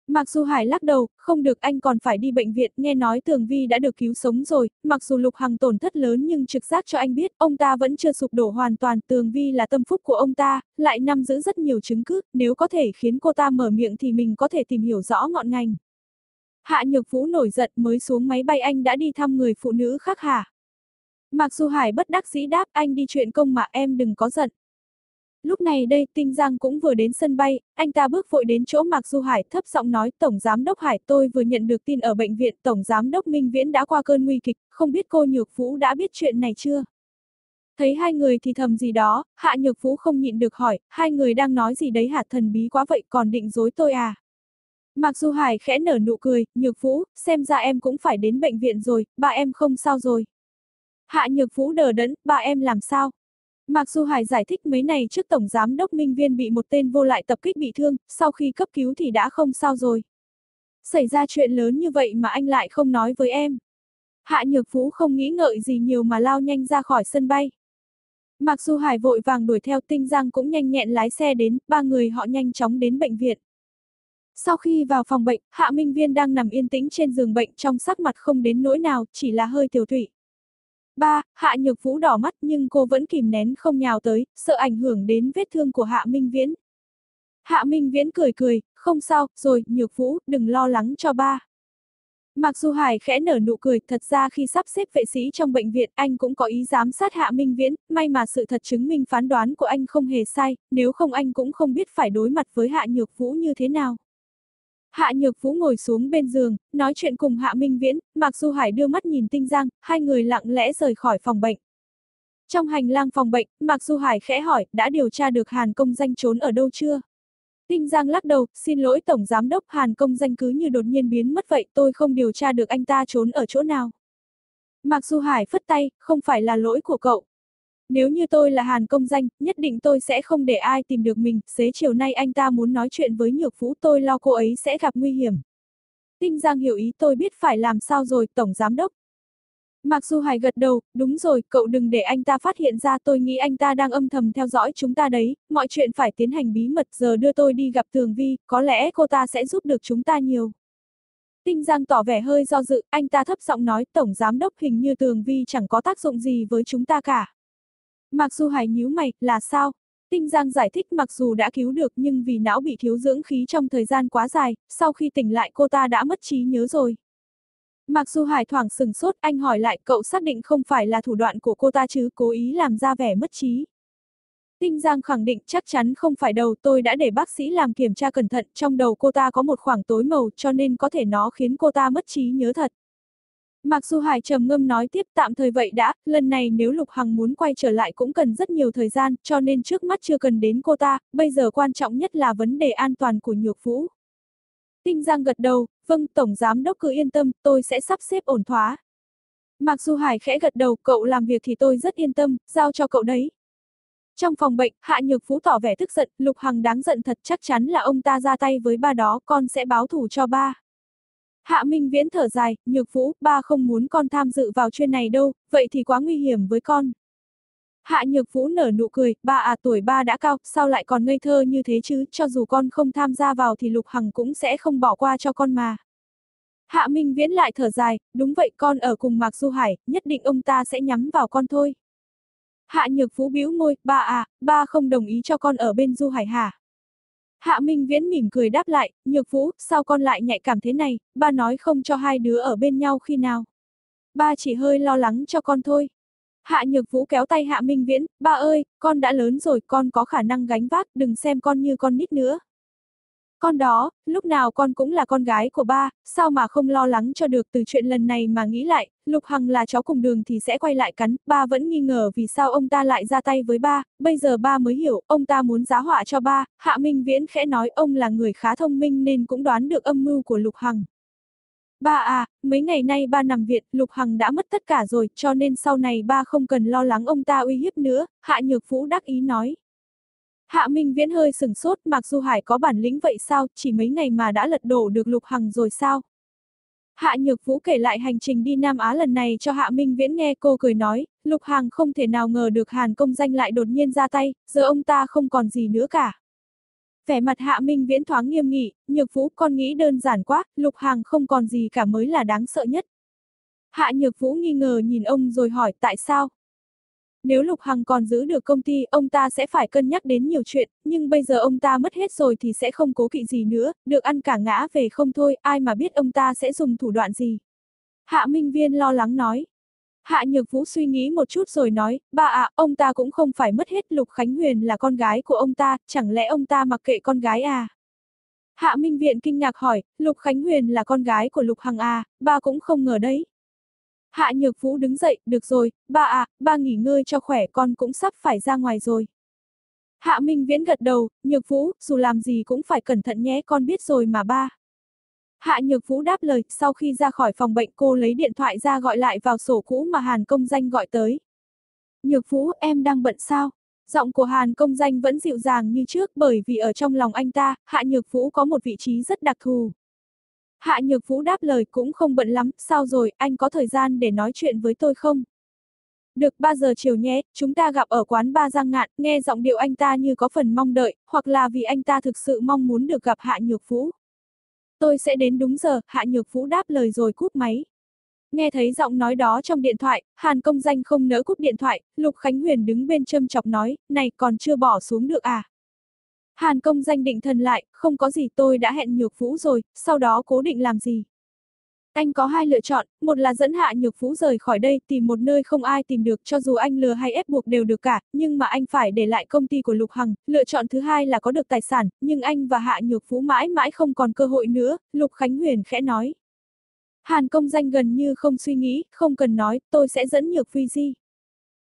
Mặc dù Hải lắc đầu, không được anh còn phải đi bệnh viện, nghe nói Tường Vi đã được cứu sống rồi, mặc dù Lục Hằng tổn thất lớn nhưng trực giác cho anh biết, ông ta vẫn chưa sụp đổ hoàn toàn, Tường Vi là tâm phúc của ông ta, lại nắm giữ rất nhiều chứng cứ, nếu có thể khiến cô ta mở miệng thì mình có thể tìm hiểu rõ ngọn ngành. Hạ Nhược Vũ nổi giận mới xuống máy bay anh đã đi thăm người phụ nữ khác hả? Mặc dù Hải bất đắc dĩ đáp anh đi chuyện công mà em đừng có giận. Lúc này đây, Tinh Giang cũng vừa đến sân bay, anh ta bước vội đến chỗ Mạc Du Hải, thấp giọng nói, Tổng Giám Đốc Hải, tôi vừa nhận được tin ở bệnh viện, Tổng Giám Đốc Minh Viễn đã qua cơn nguy kịch, không biết cô Nhược Vũ đã biết chuyện này chưa? Thấy hai người thì thầm gì đó, Hạ Nhược Vũ không nhịn được hỏi, hai người đang nói gì đấy hả thần bí quá vậy còn định dối tôi à? Mạc Du Hải khẽ nở nụ cười, Nhược Vũ, xem ra em cũng phải đến bệnh viện rồi, ba em không sao rồi. Hạ Nhược Vũ đờ đẫn, ba em làm sao? Mặc dù Hải giải thích mấy này trước Tổng Giám Đốc Minh Viên bị một tên vô lại tập kích bị thương, sau khi cấp cứu thì đã không sao rồi. Xảy ra chuyện lớn như vậy mà anh lại không nói với em. Hạ Nhược Vũ không nghĩ ngợi gì nhiều mà lao nhanh ra khỏi sân bay. Mặc dù Hải vội vàng đuổi theo Tinh Giang cũng nhanh nhẹn lái xe đến, ba người họ nhanh chóng đến bệnh viện. Sau khi vào phòng bệnh, Hạ Minh Viên đang nằm yên tĩnh trên giường bệnh trong sắc mặt không đến nỗi nào, chỉ là hơi tiểu thủy. Ba, Hạ Nhược Vũ đỏ mắt nhưng cô vẫn kìm nén không nhào tới, sợ ảnh hưởng đến vết thương của Hạ Minh Viễn. Hạ Minh Viễn cười cười, không sao, rồi, Nhược Vũ, đừng lo lắng cho ba. Mặc dù Hải khẽ nở nụ cười, thật ra khi sắp xếp vệ sĩ trong bệnh viện anh cũng có ý giám sát Hạ Minh Viễn, may mà sự thật chứng minh phán đoán của anh không hề sai, nếu không anh cũng không biết phải đối mặt với Hạ Nhược Vũ như thế nào. Hạ Nhược Vũ ngồi xuống bên giường, nói chuyện cùng Hạ Minh Viễn, Mạc Du Hải đưa mắt nhìn Tinh Giang, hai người lặng lẽ rời khỏi phòng bệnh. Trong hành lang phòng bệnh, Mạc Du Hải khẽ hỏi, đã điều tra được Hàn Công Danh trốn ở đâu chưa? Tinh Giang lắc đầu, xin lỗi Tổng Giám Đốc Hàn Công Danh cứ như đột nhiên biến mất vậy, tôi không điều tra được anh ta trốn ở chỗ nào. Mạc Du Hải phất tay, không phải là lỗi của cậu, nếu như tôi là Hàn công danh, nhất định tôi sẽ không để ai tìm được mình, xế chiều nay anh ta muốn nói chuyện với nhược vũ tôi lo cô ấy sẽ gặp nguy hiểm. Tinh Giang hiểu ý tôi biết phải làm sao rồi, Tổng Giám Đốc. Mặc dù Hải gật đầu, đúng rồi, cậu đừng để anh ta phát hiện ra tôi nghĩ anh ta đang âm thầm theo dõi chúng ta đấy, mọi chuyện phải tiến hành bí mật giờ đưa tôi đi gặp Tường Vi, có lẽ cô ta sẽ giúp được chúng ta nhiều. Tinh Giang tỏ vẻ hơi do dự, anh ta thấp giọng nói Tổng Giám Đốc hình như Tường Vi chẳng có tác dụng gì với chúng ta cả. Mặc dù Hải nhíu mày, là sao? Tinh Giang giải thích mặc dù đã cứu được nhưng vì não bị thiếu dưỡng khí trong thời gian quá dài, sau khi tỉnh lại cô ta đã mất trí nhớ rồi. Mặc dù Hải thoảng sừng sốt, anh hỏi lại cậu xác định không phải là thủ đoạn của cô ta chứ cố ý làm ra vẻ mất trí. Tinh Giang khẳng định chắc chắn không phải đầu tôi đã để bác sĩ làm kiểm tra cẩn thận, trong đầu cô ta có một khoảng tối màu cho nên có thể nó khiến cô ta mất trí nhớ thật. Mặc dù Hải trầm ngâm nói tiếp tạm thời vậy đã, lần này nếu Lục Hằng muốn quay trở lại cũng cần rất nhiều thời gian, cho nên trước mắt chưa cần đến cô ta, bây giờ quan trọng nhất là vấn đề an toàn của Nhược Vũ. Tinh Giang gật đầu, vâng Tổng Giám Đốc cứ yên tâm, tôi sẽ sắp xếp ổn thỏa. Mặc dù Hải khẽ gật đầu, cậu làm việc thì tôi rất yên tâm, giao cho cậu đấy. Trong phòng bệnh, Hạ Nhược Vũ tỏ vẻ tức giận, Lục Hằng đáng giận thật chắc chắn là ông ta ra tay với ba đó, con sẽ báo thù cho ba. Hạ Minh Viễn thở dài, nhược vũ, ba không muốn con tham dự vào chuyên này đâu, vậy thì quá nguy hiểm với con. Hạ Nhược Vũ nở nụ cười, ba à tuổi ba đã cao, sao lại còn ngây thơ như thế chứ, cho dù con không tham gia vào thì Lục Hằng cũng sẽ không bỏ qua cho con mà. Hạ Minh Viễn lại thở dài, đúng vậy con ở cùng Mạc Du Hải, nhất định ông ta sẽ nhắm vào con thôi. Hạ Nhược Vũ bĩu môi, ba à, ba không đồng ý cho con ở bên Du Hải hả? Hạ Minh Viễn mỉm cười đáp lại, Nhược Vũ, sao con lại nhạy cảm thế này, ba nói không cho hai đứa ở bên nhau khi nào. Ba chỉ hơi lo lắng cho con thôi. Hạ Nhược Vũ kéo tay Hạ Minh Viễn, ba ơi, con đã lớn rồi, con có khả năng gánh vác, đừng xem con như con nít nữa. Con đó, lúc nào con cũng là con gái của ba, sao mà không lo lắng cho được từ chuyện lần này mà nghĩ lại, Lục Hằng là cháu cùng đường thì sẽ quay lại cắn, ba vẫn nghi ngờ vì sao ông ta lại ra tay với ba, bây giờ ba mới hiểu, ông ta muốn giá họa cho ba, Hạ Minh Viễn khẽ nói ông là người khá thông minh nên cũng đoán được âm mưu của Lục Hằng. Ba à, mấy ngày nay ba nằm viện, Lục Hằng đã mất tất cả rồi, cho nên sau này ba không cần lo lắng ông ta uy hiếp nữa, Hạ Nhược Vũ đắc ý nói. Hạ Minh Viễn hơi sừng sốt, mặc dù Hải có bản lĩnh vậy sao, chỉ mấy ngày mà đã lật đổ được Lục Hằng rồi sao? Hạ Nhược Vũ kể lại hành trình đi Nam Á lần này cho Hạ Minh Viễn nghe cô cười nói, Lục Hằng không thể nào ngờ được Hàn công danh lại đột nhiên ra tay, giờ ông ta không còn gì nữa cả. Vẻ mặt Hạ Minh Viễn thoáng nghiêm nghị, Nhược Vũ con nghĩ đơn giản quá, Lục Hằng không còn gì cả mới là đáng sợ nhất. Hạ Nhược Vũ nghi ngờ nhìn ông rồi hỏi tại sao? Nếu Lục Hằng còn giữ được công ty, ông ta sẽ phải cân nhắc đến nhiều chuyện, nhưng bây giờ ông ta mất hết rồi thì sẽ không cố kỵ gì nữa, được ăn cả ngã về không thôi, ai mà biết ông ta sẽ dùng thủ đoạn gì. Hạ Minh Viên lo lắng nói. Hạ Nhược Vũ suy nghĩ một chút rồi nói, ba ạ, ông ta cũng không phải mất hết Lục Khánh Huyền là con gái của ông ta, chẳng lẽ ông ta mặc kệ con gái à? Hạ Minh Viện kinh ngạc hỏi, Lục Khánh Huyền là con gái của Lục Hằng à, ba cũng không ngờ đấy. Hạ Nhược Vũ đứng dậy, được rồi, ba à, ba nghỉ ngơi cho khỏe con cũng sắp phải ra ngoài rồi. Hạ Minh Viễn gật đầu, Nhược Vũ, dù làm gì cũng phải cẩn thận nhé con biết rồi mà ba. Hạ Nhược Vũ đáp lời, sau khi ra khỏi phòng bệnh cô lấy điện thoại ra gọi lại vào sổ cũ mà Hàn Công Danh gọi tới. Nhược Vũ, em đang bận sao? Giọng của Hàn Công Danh vẫn dịu dàng như trước bởi vì ở trong lòng anh ta, Hạ Nhược Vũ có một vị trí rất đặc thù. Hạ Nhược Vũ đáp lời cũng không bận lắm, sao rồi, anh có thời gian để nói chuyện với tôi không? Được 3 giờ chiều nhé, chúng ta gặp ở quán ba Giang Ngạn, nghe giọng điệu anh ta như có phần mong đợi, hoặc là vì anh ta thực sự mong muốn được gặp Hạ Nhược Vũ. Tôi sẽ đến đúng giờ, Hạ Nhược Vũ đáp lời rồi cúp máy. Nghe thấy giọng nói đó trong điện thoại, Hàn công danh không nỡ cúp điện thoại, Lục Khánh Huyền đứng bên châm chọc nói, này còn chưa bỏ xuống được à? Hàn công danh định thần lại, không có gì tôi đã hẹn Nhược Vũ rồi, sau đó cố định làm gì. Anh có hai lựa chọn, một là dẫn Hạ Nhược Vũ rời khỏi đây tìm một nơi không ai tìm được cho dù anh lừa hay ép buộc đều được cả, nhưng mà anh phải để lại công ty của Lục Hằng, lựa chọn thứ hai là có được tài sản, nhưng anh và Hạ Nhược Vũ mãi mãi không còn cơ hội nữa, Lục Khánh Huyền khẽ nói. Hàn công danh gần như không suy nghĩ, không cần nói, tôi sẽ dẫn Nhược Phi Di.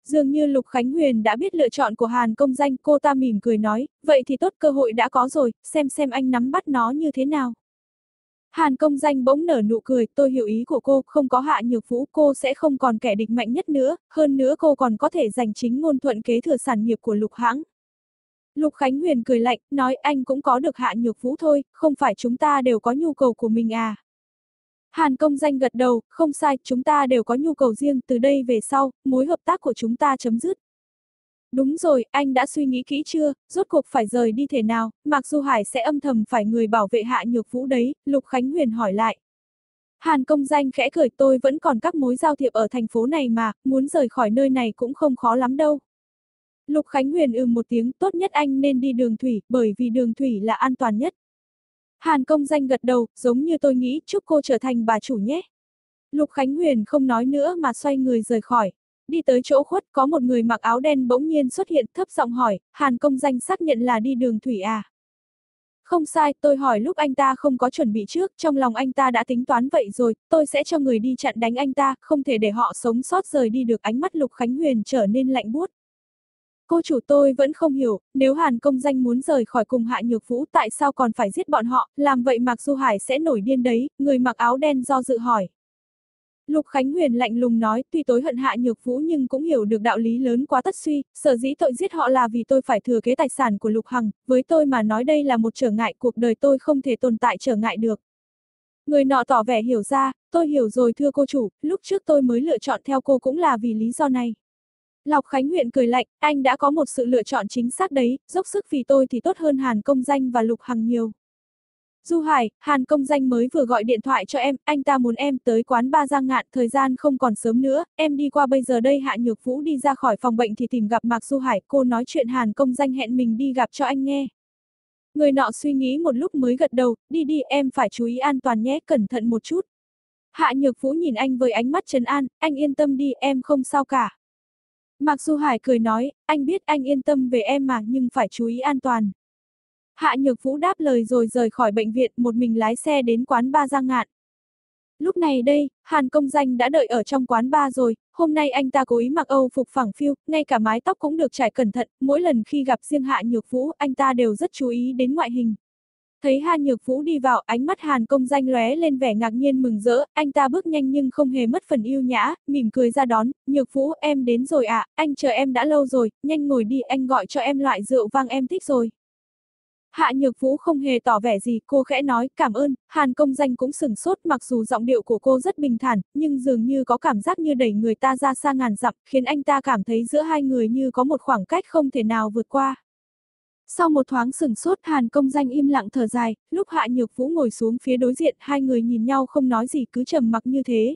Dường như Lục Khánh Huyền đã biết lựa chọn của Hàn công danh, cô ta mỉm cười nói, vậy thì tốt cơ hội đã có rồi, xem xem anh nắm bắt nó như thế nào. Hàn công danh bỗng nở nụ cười, tôi hiểu ý của cô, không có hạ nhược vũ cô sẽ không còn kẻ địch mạnh nhất nữa, hơn nữa cô còn có thể giành chính ngôn thuận kế thừa sản nghiệp của lục hãng. Lục Khánh Huyền cười lạnh, nói anh cũng có được hạ nhược vũ thôi, không phải chúng ta đều có nhu cầu của mình à. Hàn công danh gật đầu, không sai, chúng ta đều có nhu cầu riêng, từ đây về sau, mối hợp tác của chúng ta chấm dứt. Đúng rồi, anh đã suy nghĩ kỹ chưa, rốt cuộc phải rời đi thế nào, Mạc Du Hải sẽ âm thầm phải người bảo vệ hạ nhược vũ đấy, Lục Khánh Huyền hỏi lại. Hàn công danh khẽ cười tôi vẫn còn các mối giao thiệp ở thành phố này mà, muốn rời khỏi nơi này cũng không khó lắm đâu. Lục Khánh Huyền ừm một tiếng, tốt nhất anh nên đi đường thủy, bởi vì đường thủy là an toàn nhất. Hàn công danh gật đầu, giống như tôi nghĩ, chúc cô trở thành bà chủ nhé. Lục Khánh Huyền không nói nữa mà xoay người rời khỏi. Đi tới chỗ khuất có một người mặc áo đen bỗng nhiên xuất hiện thấp giọng hỏi, Hàn công danh xác nhận là đi đường thủy à? Không sai, tôi hỏi lúc anh ta không có chuẩn bị trước, trong lòng anh ta đã tính toán vậy rồi, tôi sẽ cho người đi chặn đánh anh ta, không thể để họ sống sót rời đi được ánh mắt Lục Khánh Huyền trở nên lạnh buốt. Cô chủ tôi vẫn không hiểu, nếu Hàn công danh muốn rời khỏi cùng Hạ Nhược Vũ tại sao còn phải giết bọn họ, làm vậy Mạc Du Hải sẽ nổi điên đấy, người mặc áo đen do dự hỏi. Lục Khánh Huyền lạnh lùng nói, tuy tối hận Hạ Nhược Vũ nhưng cũng hiểu được đạo lý lớn quá tất suy, sở dĩ tội giết họ là vì tôi phải thừa kế tài sản của Lục Hằng, với tôi mà nói đây là một trở ngại cuộc đời tôi không thể tồn tại trở ngại được. Người nọ tỏ vẻ hiểu ra, tôi hiểu rồi thưa cô chủ, lúc trước tôi mới lựa chọn theo cô cũng là vì lý do này. Lộc Khánh huyện cười lạnh, anh đã có một sự lựa chọn chính xác đấy, dốc sức vì tôi thì tốt hơn Hàn Công Danh và Lục Hằng nhiều. Du Hải, Hàn Công Danh mới vừa gọi điện thoại cho em, anh ta muốn em tới quán ba Giang Ngạn, thời gian không còn sớm nữa, em đi qua bây giờ đây Hạ Nhược Vũ đi ra khỏi phòng bệnh thì tìm gặp Mạc Du Hải, cô nói chuyện Hàn Công Danh hẹn mình đi gặp cho anh nghe. Người nọ suy nghĩ một lúc mới gật đầu, đi đi em phải chú ý an toàn nhé, cẩn thận một chút. Hạ Nhược Vũ nhìn anh với ánh mắt trấn an, anh yên tâm đi, em không sao cả. Mạc Du Hải cười nói, anh biết anh yên tâm về em mà nhưng phải chú ý an toàn. Hạ Nhược Vũ đáp lời rồi rời khỏi bệnh viện một mình lái xe đến quán ba Giang Ngạn. Lúc này đây, Hàn Công Danh đã đợi ở trong quán ba rồi, hôm nay anh ta cố ý mặc Âu phục phẳng phiu, ngay cả mái tóc cũng được trải cẩn thận, mỗi lần khi gặp riêng Hạ Nhược Vũ, anh ta đều rất chú ý đến ngoại hình. Thấy Hàn Nhược Vũ đi vào, ánh mắt Hàn Công Danh lóe lên vẻ ngạc nhiên mừng rỡ, anh ta bước nhanh nhưng không hề mất phần yêu nhã, mỉm cười ra đón, Nhược Vũ em đến rồi ạ, à, anh chờ em đã lâu rồi, nhanh ngồi đi anh gọi cho em loại rượu vang em thích rồi. Hạ Nhược Vũ không hề tỏ vẻ gì, cô khẽ nói, cảm ơn, Hàn công danh cũng sừng sốt mặc dù giọng điệu của cô rất bình thản, nhưng dường như có cảm giác như đẩy người ta ra xa ngàn dặm, khiến anh ta cảm thấy giữa hai người như có một khoảng cách không thể nào vượt qua. Sau một thoáng sừng sốt Hàn công danh im lặng thở dài, lúc Hạ Nhược Vũ ngồi xuống phía đối diện hai người nhìn nhau không nói gì cứ trầm mặc như thế.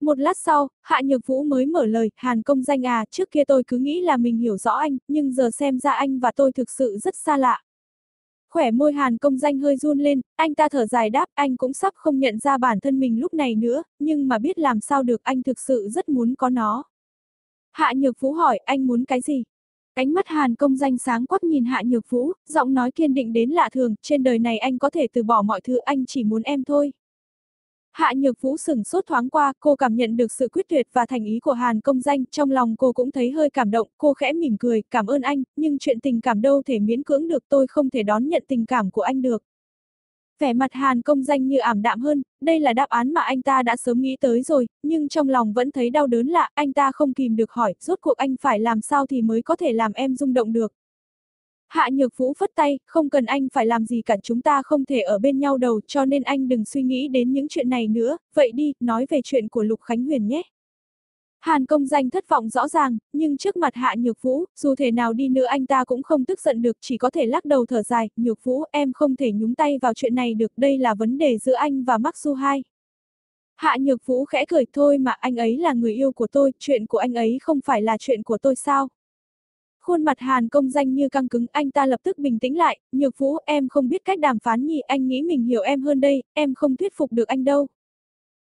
Một lát sau, Hạ Nhược Vũ mới mở lời, Hàn công danh à, trước kia tôi cứ nghĩ là mình hiểu rõ anh, nhưng giờ xem ra anh và tôi thực sự rất xa lạ. Khỏe môi Hàn công danh hơi run lên, anh ta thở dài đáp, anh cũng sắp không nhận ra bản thân mình lúc này nữa, nhưng mà biết làm sao được anh thực sự rất muốn có nó. Hạ Nhược Vũ hỏi, anh muốn cái gì? Cánh mắt Hàn công danh sáng quắc nhìn Hạ Nhược Vũ, giọng nói kiên định đến lạ thường, trên đời này anh có thể từ bỏ mọi thứ anh chỉ muốn em thôi. Hạ Nhược Vũ sửng sốt thoáng qua, cô cảm nhận được sự quyết tuyệt và thành ý của Hàn công danh, trong lòng cô cũng thấy hơi cảm động, cô khẽ mỉm cười, cảm ơn anh, nhưng chuyện tình cảm đâu thể miễn cưỡng được tôi không thể đón nhận tình cảm của anh được. Vẻ mặt Hàn công danh như ảm đạm hơn, đây là đáp án mà anh ta đã sớm nghĩ tới rồi, nhưng trong lòng vẫn thấy đau đớn lạ, anh ta không kìm được hỏi, rốt cuộc anh phải làm sao thì mới có thể làm em rung động được. Hạ Nhược Vũ phất tay, không cần anh phải làm gì cả chúng ta không thể ở bên nhau đâu cho nên anh đừng suy nghĩ đến những chuyện này nữa, vậy đi, nói về chuyện của Lục Khánh Huyền nhé. Hàn công danh thất vọng rõ ràng, nhưng trước mặt Hạ Nhược Vũ, dù thể nào đi nữa anh ta cũng không tức giận được, chỉ có thể lắc đầu thở dài, Nhược Vũ em không thể nhúng tay vào chuyện này được, đây là vấn đề giữa anh và Mắc Du Hai. Hạ Nhược Vũ khẽ cười thôi mà anh ấy là người yêu của tôi, chuyện của anh ấy không phải là chuyện của tôi sao? Khuôn mặt Hàn công danh như căng cứng, anh ta lập tức bình tĩnh lại, nhược vũ, em không biết cách đàm phán nhỉ, anh nghĩ mình hiểu em hơn đây, em không thuyết phục được anh đâu.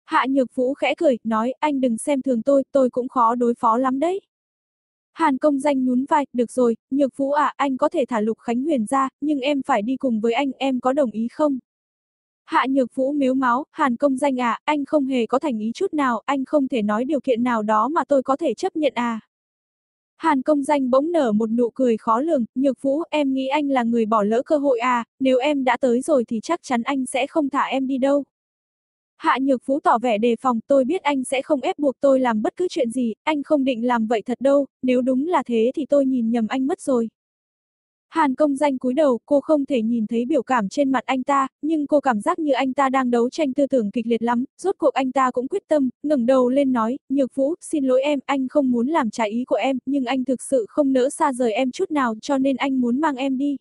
Hạ nhược vũ khẽ cười, nói, anh đừng xem thường tôi, tôi cũng khó đối phó lắm đấy. Hàn công danh nhún vai, được rồi, nhược vũ à, anh có thể thả Lục Khánh Huyền ra, nhưng em phải đi cùng với anh, em có đồng ý không? Hạ nhược vũ miếu máu, Hàn công danh à, anh không hề có thành ý chút nào, anh không thể nói điều kiện nào đó mà tôi có thể chấp nhận à. Hàn công danh bỗng nở một nụ cười khó lường, nhược vũ, em nghĩ anh là người bỏ lỡ cơ hội à, nếu em đã tới rồi thì chắc chắn anh sẽ không thả em đi đâu. Hạ nhược vũ tỏ vẻ đề phòng, tôi biết anh sẽ không ép buộc tôi làm bất cứ chuyện gì, anh không định làm vậy thật đâu, nếu đúng là thế thì tôi nhìn nhầm anh mất rồi. Hàn công danh cúi đầu, cô không thể nhìn thấy biểu cảm trên mặt anh ta, nhưng cô cảm giác như anh ta đang đấu tranh tư tưởng kịch liệt lắm, rốt cuộc anh ta cũng quyết tâm, ngẩng đầu lên nói, Nhược Vũ, xin lỗi em, anh không muốn làm trái ý của em, nhưng anh thực sự không nỡ xa rời em chút nào cho nên anh muốn mang em đi.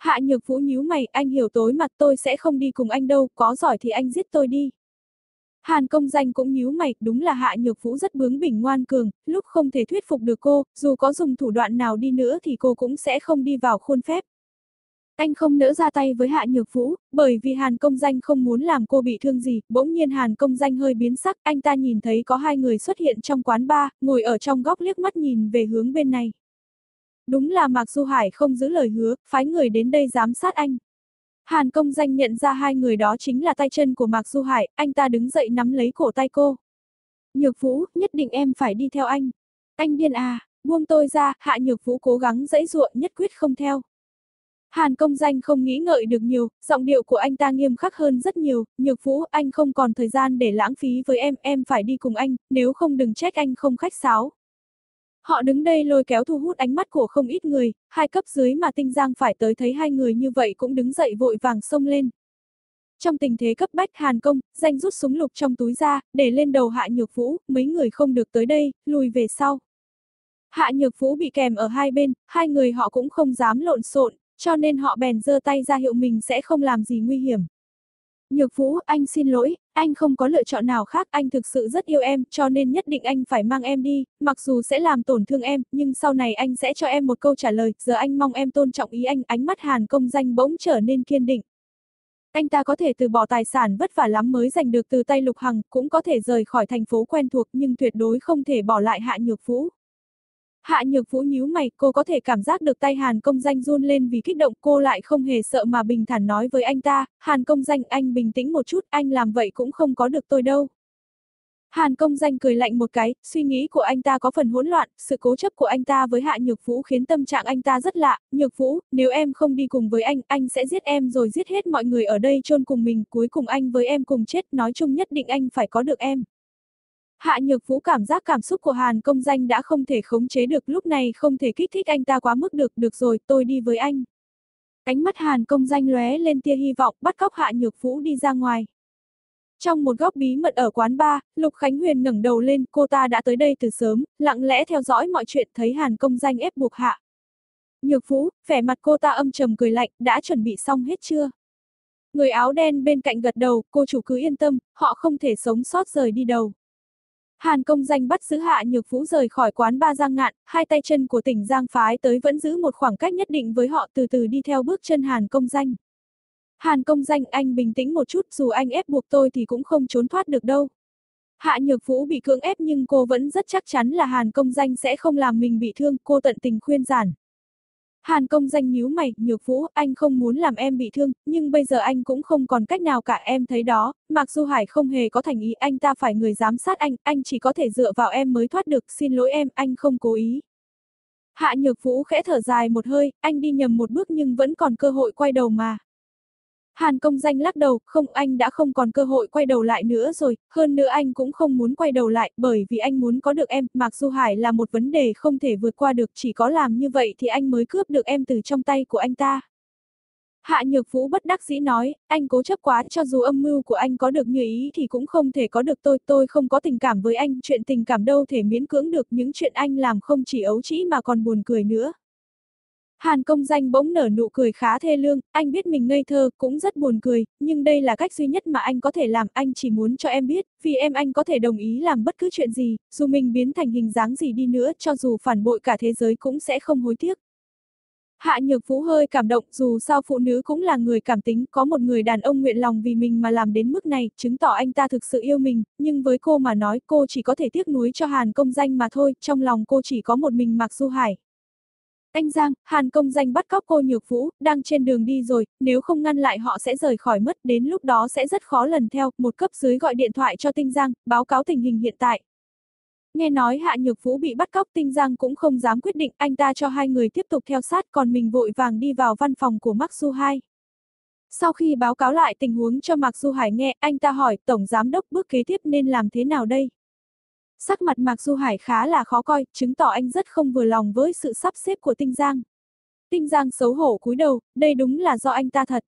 Hạ Nhược Vũ nhíu mày, anh hiểu tối mặt tôi sẽ không đi cùng anh đâu, có giỏi thì anh giết tôi đi. Hàn công danh cũng nhíu mày, đúng là Hạ Nhược Vũ rất bướng bỉnh ngoan cường, lúc không thể thuyết phục được cô, dù có dùng thủ đoạn nào đi nữa thì cô cũng sẽ không đi vào khuôn phép. Anh không nỡ ra tay với Hạ Nhược Vũ, bởi vì Hàn công danh không muốn làm cô bị thương gì, bỗng nhiên Hàn công danh hơi biến sắc, anh ta nhìn thấy có hai người xuất hiện trong quán bar, ngồi ở trong góc liếc mắt nhìn về hướng bên này. Đúng là Mạc Du Hải không giữ lời hứa, phái người đến đây giám sát anh. Hàn công danh nhận ra hai người đó chính là tay chân của Mạc Du Hải, anh ta đứng dậy nắm lấy cổ tay cô. Nhược Vũ, nhất định em phải đi theo anh. Anh điên à, buông tôi ra, Hạ Nhược Vũ cố gắng dãy ruộng nhất quyết không theo. Hàn công danh không nghĩ ngợi được nhiều, giọng điệu của anh ta nghiêm khắc hơn rất nhiều, Nhược Vũ, anh không còn thời gian để lãng phí với em, em phải đi cùng anh, nếu không đừng trách anh không khách sáo. Họ đứng đây lôi kéo thu hút ánh mắt của không ít người, hai cấp dưới mà tinh giang phải tới thấy hai người như vậy cũng đứng dậy vội vàng xông lên. Trong tình thế cấp bách Hàn Công, danh rút súng lục trong túi ra, để lên đầu Hạ Nhược Vũ, mấy người không được tới đây, lùi về sau. Hạ Nhược Vũ bị kèm ở hai bên, hai người họ cũng không dám lộn xộn, cho nên họ bèn giơ tay ra hiệu mình sẽ không làm gì nguy hiểm. Nhược Vũ, anh xin lỗi, anh không có lựa chọn nào khác, anh thực sự rất yêu em, cho nên nhất định anh phải mang em đi, mặc dù sẽ làm tổn thương em, nhưng sau này anh sẽ cho em một câu trả lời, giờ anh mong em tôn trọng ý anh, ánh mắt Hàn công danh bỗng trở nên kiên định. Anh ta có thể từ bỏ tài sản vất vả lắm mới giành được từ tay Lục Hằng, cũng có thể rời khỏi thành phố quen thuộc nhưng tuyệt đối không thể bỏ lại Hạ Nhược Vũ. Hạ Nhược Vũ nhíu mày, cô có thể cảm giác được tay Hàn công danh run lên vì kích động, cô lại không hề sợ mà bình thản nói với anh ta, Hàn công danh anh bình tĩnh một chút, anh làm vậy cũng không có được tôi đâu. Hàn công danh cười lạnh một cái, suy nghĩ của anh ta có phần hỗn loạn, sự cố chấp của anh ta với Hạ Nhược Vũ khiến tâm trạng anh ta rất lạ, Nhược Vũ, nếu em không đi cùng với anh, anh sẽ giết em rồi giết hết mọi người ở đây chôn cùng mình, cuối cùng anh với em cùng chết, nói chung nhất định anh phải có được em. Hạ Nhược Vũ cảm giác cảm xúc của Hàn công danh đã không thể khống chế được lúc này không thể kích thích anh ta quá mức được, được rồi, tôi đi với anh. Ánh mắt Hàn công danh lóe lên tia hy vọng bắt cóc Hạ Nhược Vũ đi ra ngoài. Trong một góc bí mật ở quán bar, Lục Khánh Huyền ngẩng đầu lên, cô ta đã tới đây từ sớm, lặng lẽ theo dõi mọi chuyện thấy Hàn công danh ép buộc Hạ. Nhược Vũ, vẻ mặt cô ta âm trầm cười lạnh, đã chuẩn bị xong hết chưa? Người áo đen bên cạnh gật đầu, cô chủ cứ yên tâm, họ không thể sống sót rời đi đâu. Hàn công danh bắt giữ Hạ Nhược Vũ rời khỏi quán ba Giang Ngạn, hai tay chân của tỉnh Giang phái tới vẫn giữ một khoảng cách nhất định với họ từ từ đi theo bước chân Hàn công danh. Hàn công danh anh bình tĩnh một chút dù anh ép buộc tôi thì cũng không trốn thoát được đâu. Hạ Nhược Vũ bị cưỡng ép nhưng cô vẫn rất chắc chắn là Hàn công danh sẽ không làm mình bị thương, cô tận tình khuyên giản. Hàn công danh nhíu mày, nhược vũ, anh không muốn làm em bị thương, nhưng bây giờ anh cũng không còn cách nào cả em thấy đó, mặc dù Hải không hề có thành ý anh ta phải người giám sát anh, anh chỉ có thể dựa vào em mới thoát được, xin lỗi em, anh không cố ý. Hạ nhược vũ khẽ thở dài một hơi, anh đi nhầm một bước nhưng vẫn còn cơ hội quay đầu mà. Hàn công danh lắc đầu, không anh đã không còn cơ hội quay đầu lại nữa rồi, hơn nữa anh cũng không muốn quay đầu lại bởi vì anh muốn có được em, Mạc Du Hải là một vấn đề không thể vượt qua được, chỉ có làm như vậy thì anh mới cướp được em từ trong tay của anh ta. Hạ Nhược Vũ bất đắc dĩ nói, anh cố chấp quá, cho dù âm mưu của anh có được như ý thì cũng không thể có được tôi, tôi không có tình cảm với anh, chuyện tình cảm đâu thể miễn cưỡng được, những chuyện anh làm không chỉ ấu trĩ mà còn buồn cười nữa. Hàn công danh bỗng nở nụ cười khá thê lương, anh biết mình ngây thơ, cũng rất buồn cười, nhưng đây là cách duy nhất mà anh có thể làm, anh chỉ muốn cho em biết, vì em anh có thể đồng ý làm bất cứ chuyện gì, dù mình biến thành hình dáng gì đi nữa, cho dù phản bội cả thế giới cũng sẽ không hối tiếc. Hạ Nhược Vũ hơi cảm động, dù sao phụ nữ cũng là người cảm tính, có một người đàn ông nguyện lòng vì mình mà làm đến mức này, chứng tỏ anh ta thực sự yêu mình, nhưng với cô mà nói cô chỉ có thể tiếc nuối cho Hàn công danh mà thôi, trong lòng cô chỉ có một mình Mạc Du Hải. Anh Giang, Hàn công danh bắt cóc cô Nhược Vũ, đang trên đường đi rồi, nếu không ngăn lại họ sẽ rời khỏi mất, đến lúc đó sẽ rất khó lần theo, một cấp dưới gọi điện thoại cho Tinh Giang, báo cáo tình hình hiện tại. Nghe nói Hạ Nhược Vũ bị bắt cóc Tinh Giang cũng không dám quyết định, anh ta cho hai người tiếp tục theo sát còn mình vội vàng đi vào văn phòng của Mạc Du Hai. Sau khi báo cáo lại tình huống cho Mạc Du Hải nghe, anh ta hỏi Tổng Giám Đốc bước kế tiếp nên làm thế nào đây? Sắc mặt Mạc Du Hải khá là khó coi, chứng tỏ anh rất không vừa lòng với sự sắp xếp của Tinh Giang. Tinh Giang xấu hổ cúi đầu, đây đúng là do anh ta thật.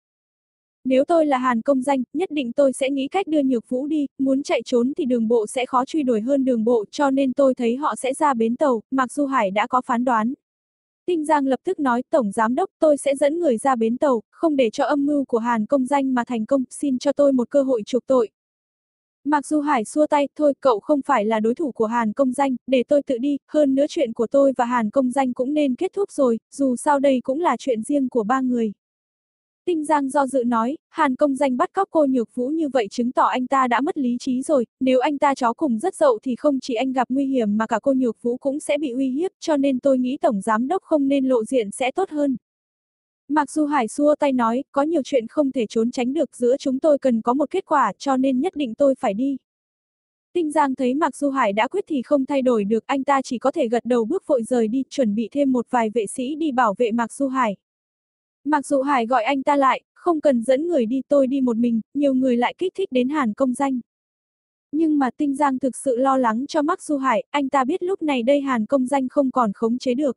Nếu tôi là Hàn công danh, nhất định tôi sẽ nghĩ cách đưa Nhược Vũ đi, muốn chạy trốn thì đường bộ sẽ khó truy đuổi hơn đường bộ cho nên tôi thấy họ sẽ ra bến tàu, Mạc Du Hải đã có phán đoán. Tinh Giang lập tức nói, Tổng Giám Đốc, tôi sẽ dẫn người ra bến tàu, không để cho âm mưu của Hàn công danh mà thành công, xin cho tôi một cơ hội chuộc tội, Mặc dù Hải xua tay, thôi cậu không phải là đối thủ của Hàn công danh, để tôi tự đi, hơn nữa chuyện của tôi và Hàn công danh cũng nên kết thúc rồi, dù sao đây cũng là chuyện riêng của ba người. Tinh Giang do dự nói, Hàn công danh bắt cóc cô nhược vũ như vậy chứng tỏ anh ta đã mất lý trí rồi, nếu anh ta chó cùng rất dậu thì không chỉ anh gặp nguy hiểm mà cả cô nhược vũ cũng sẽ bị uy hiếp, cho nên tôi nghĩ Tổng Giám Đốc không nên lộ diện sẽ tốt hơn. Mặc dù Hải xua tay nói, có nhiều chuyện không thể trốn tránh được giữa chúng tôi cần có một kết quả cho nên nhất định tôi phải đi. Tinh Giang thấy Mạc Du Hải đã quyết thì không thay đổi được, anh ta chỉ có thể gật đầu bước vội rời đi, chuẩn bị thêm một vài vệ sĩ đi bảo vệ Mạc Du Hải. Mạc Du Hải gọi anh ta lại, không cần dẫn người đi tôi đi một mình, nhiều người lại kích thích đến Hàn công danh. Nhưng mà Tinh Giang thực sự lo lắng cho Mạc Du Hải, anh ta biết lúc này đây Hàn công danh không còn khống chế được.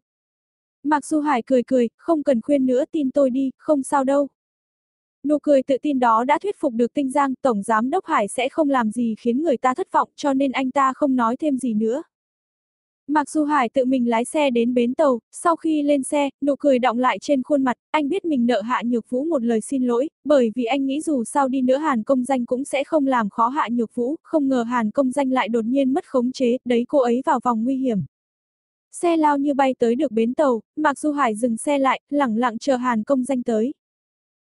Mạc Du Hải cười cười, không cần khuyên nữa tin tôi đi, không sao đâu. Nụ cười tự tin đó đã thuyết phục được Tinh Giang, Tổng Giám Đốc Hải sẽ không làm gì khiến người ta thất vọng cho nên anh ta không nói thêm gì nữa. Mặc dù Hải tự mình lái xe đến bến tàu, sau khi lên xe, nụ cười đọng lại trên khuôn mặt, anh biết mình nợ Hạ Nhược Vũ một lời xin lỗi, bởi vì anh nghĩ dù sao đi nữa Hàn Công Danh cũng sẽ không làm khó Hạ Nhược Vũ, không ngờ Hàn Công Danh lại đột nhiên mất khống chế, đấy cô ấy vào vòng nguy hiểm. Xe lao như bay tới được bến tàu, Mặc dù Hải dừng xe lại, lẳng lặng chờ Hàn Công Danh tới.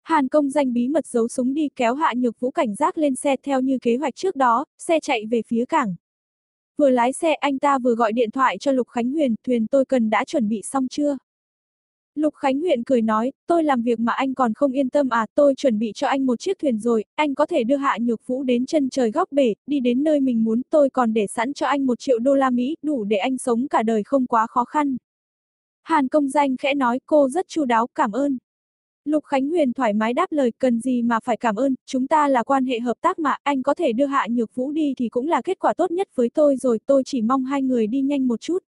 Hàn công danh bí mật giấu súng đi kéo hạ nhược vũ cảnh giác lên xe theo như kế hoạch trước đó, xe chạy về phía cảng. Vừa lái xe anh ta vừa gọi điện thoại cho Lục Khánh Huyền, thuyền tôi cần đã chuẩn bị xong chưa? Lục Khánh Huyền cười nói, tôi làm việc mà anh còn không yên tâm à, tôi chuẩn bị cho anh một chiếc thuyền rồi, anh có thể đưa Hạ Nhược Vũ đến chân trời góc bể, đi đến nơi mình muốn, tôi còn để sẵn cho anh một triệu đô la Mỹ, đủ để anh sống cả đời không quá khó khăn. Hàn công danh khẽ nói, cô rất chu đáo, cảm ơn. Lục Khánh Huyền thoải mái đáp lời cần gì mà phải cảm ơn, chúng ta là quan hệ hợp tác mà, anh có thể đưa Hạ Nhược Vũ đi thì cũng là kết quả tốt nhất với tôi rồi, tôi chỉ mong hai người đi nhanh một chút.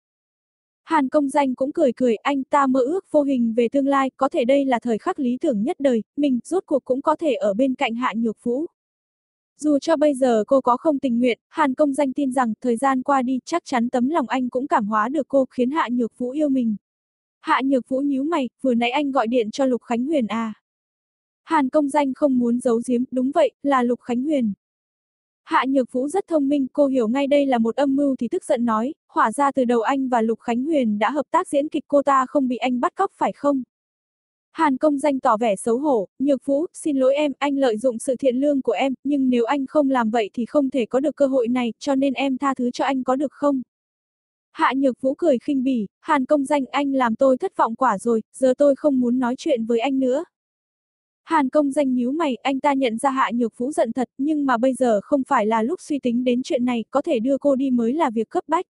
Hàn công danh cũng cười cười, anh ta mơ ước vô hình về tương lai, có thể đây là thời khắc lý tưởng nhất đời, mình rốt cuộc cũng có thể ở bên cạnh Hạ Nhược Vũ. Dù cho bây giờ cô có không tình nguyện, Hàn công danh tin rằng thời gian qua đi chắc chắn tấm lòng anh cũng cảm hóa được cô khiến Hạ Nhược Vũ yêu mình. Hạ Nhược Vũ nhíu mày, vừa nãy anh gọi điện cho Lục Khánh Huyền à? Hàn công danh không muốn giấu giếm, đúng vậy, là Lục Khánh Huyền. Hạ Nhược Vũ rất thông minh, cô hiểu ngay đây là một âm mưu thì tức giận nói, hỏa ra từ đầu anh và Lục Khánh Huyền đã hợp tác diễn kịch cô ta không bị anh bắt cóc phải không? Hàn công danh tỏ vẻ xấu hổ, Nhược Vũ, xin lỗi em, anh lợi dụng sự thiện lương của em, nhưng nếu anh không làm vậy thì không thể có được cơ hội này, cho nên em tha thứ cho anh có được không? Hạ Nhược Vũ cười khinh bỉ, Hàn công danh anh làm tôi thất vọng quả rồi, giờ tôi không muốn nói chuyện với anh nữa. Hàn công danh nhíu mày, anh ta nhận ra Hạ Nhược Vũ giận thật, nhưng mà bây giờ không phải là lúc suy tính đến chuyện này, có thể đưa cô đi mới là việc cấp bách.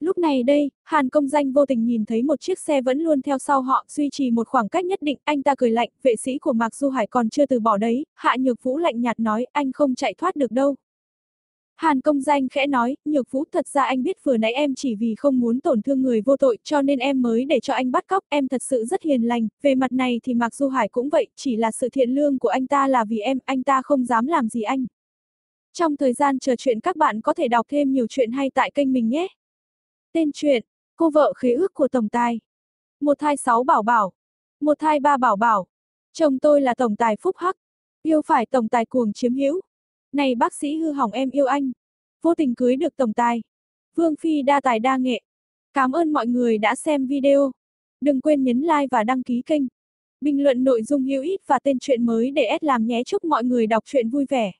Lúc này đây, Hàn công danh vô tình nhìn thấy một chiếc xe vẫn luôn theo sau họ, duy trì một khoảng cách nhất định, anh ta cười lạnh, vệ sĩ của Mạc Du Hải còn chưa từ bỏ đấy, Hạ Nhược Vũ lạnh nhạt nói, anh không chạy thoát được đâu. Hàn công danh khẽ nói, nhược vũ thật ra anh biết vừa nãy em chỉ vì không muốn tổn thương người vô tội cho nên em mới để cho anh bắt cóc, em thật sự rất hiền lành, về mặt này thì Mạc Du Hải cũng vậy, chỉ là sự thiện lương của anh ta là vì em, anh ta không dám làm gì anh. Trong thời gian chờ chuyện các bạn có thể đọc thêm nhiều chuyện hay tại kênh mình nhé. Tên truyện, cô vợ khế ước của Tổng Tài. Một thai sáu bảo bảo. Một thai ba bảo bảo. Chồng tôi là Tổng Tài Phúc Hắc. Yêu phải Tổng Tài cuồng chiếm hữu. Này bác sĩ hư hỏng em yêu anh. Vô tình cưới được tổng tài. Vương Phi đa tài đa nghệ. Cảm ơn mọi người đã xem video. Đừng quên nhấn like và đăng ký kênh. Bình luận nội dung hữu ích và tên truyện mới để S làm nhé chúc mọi người đọc truyện vui vẻ.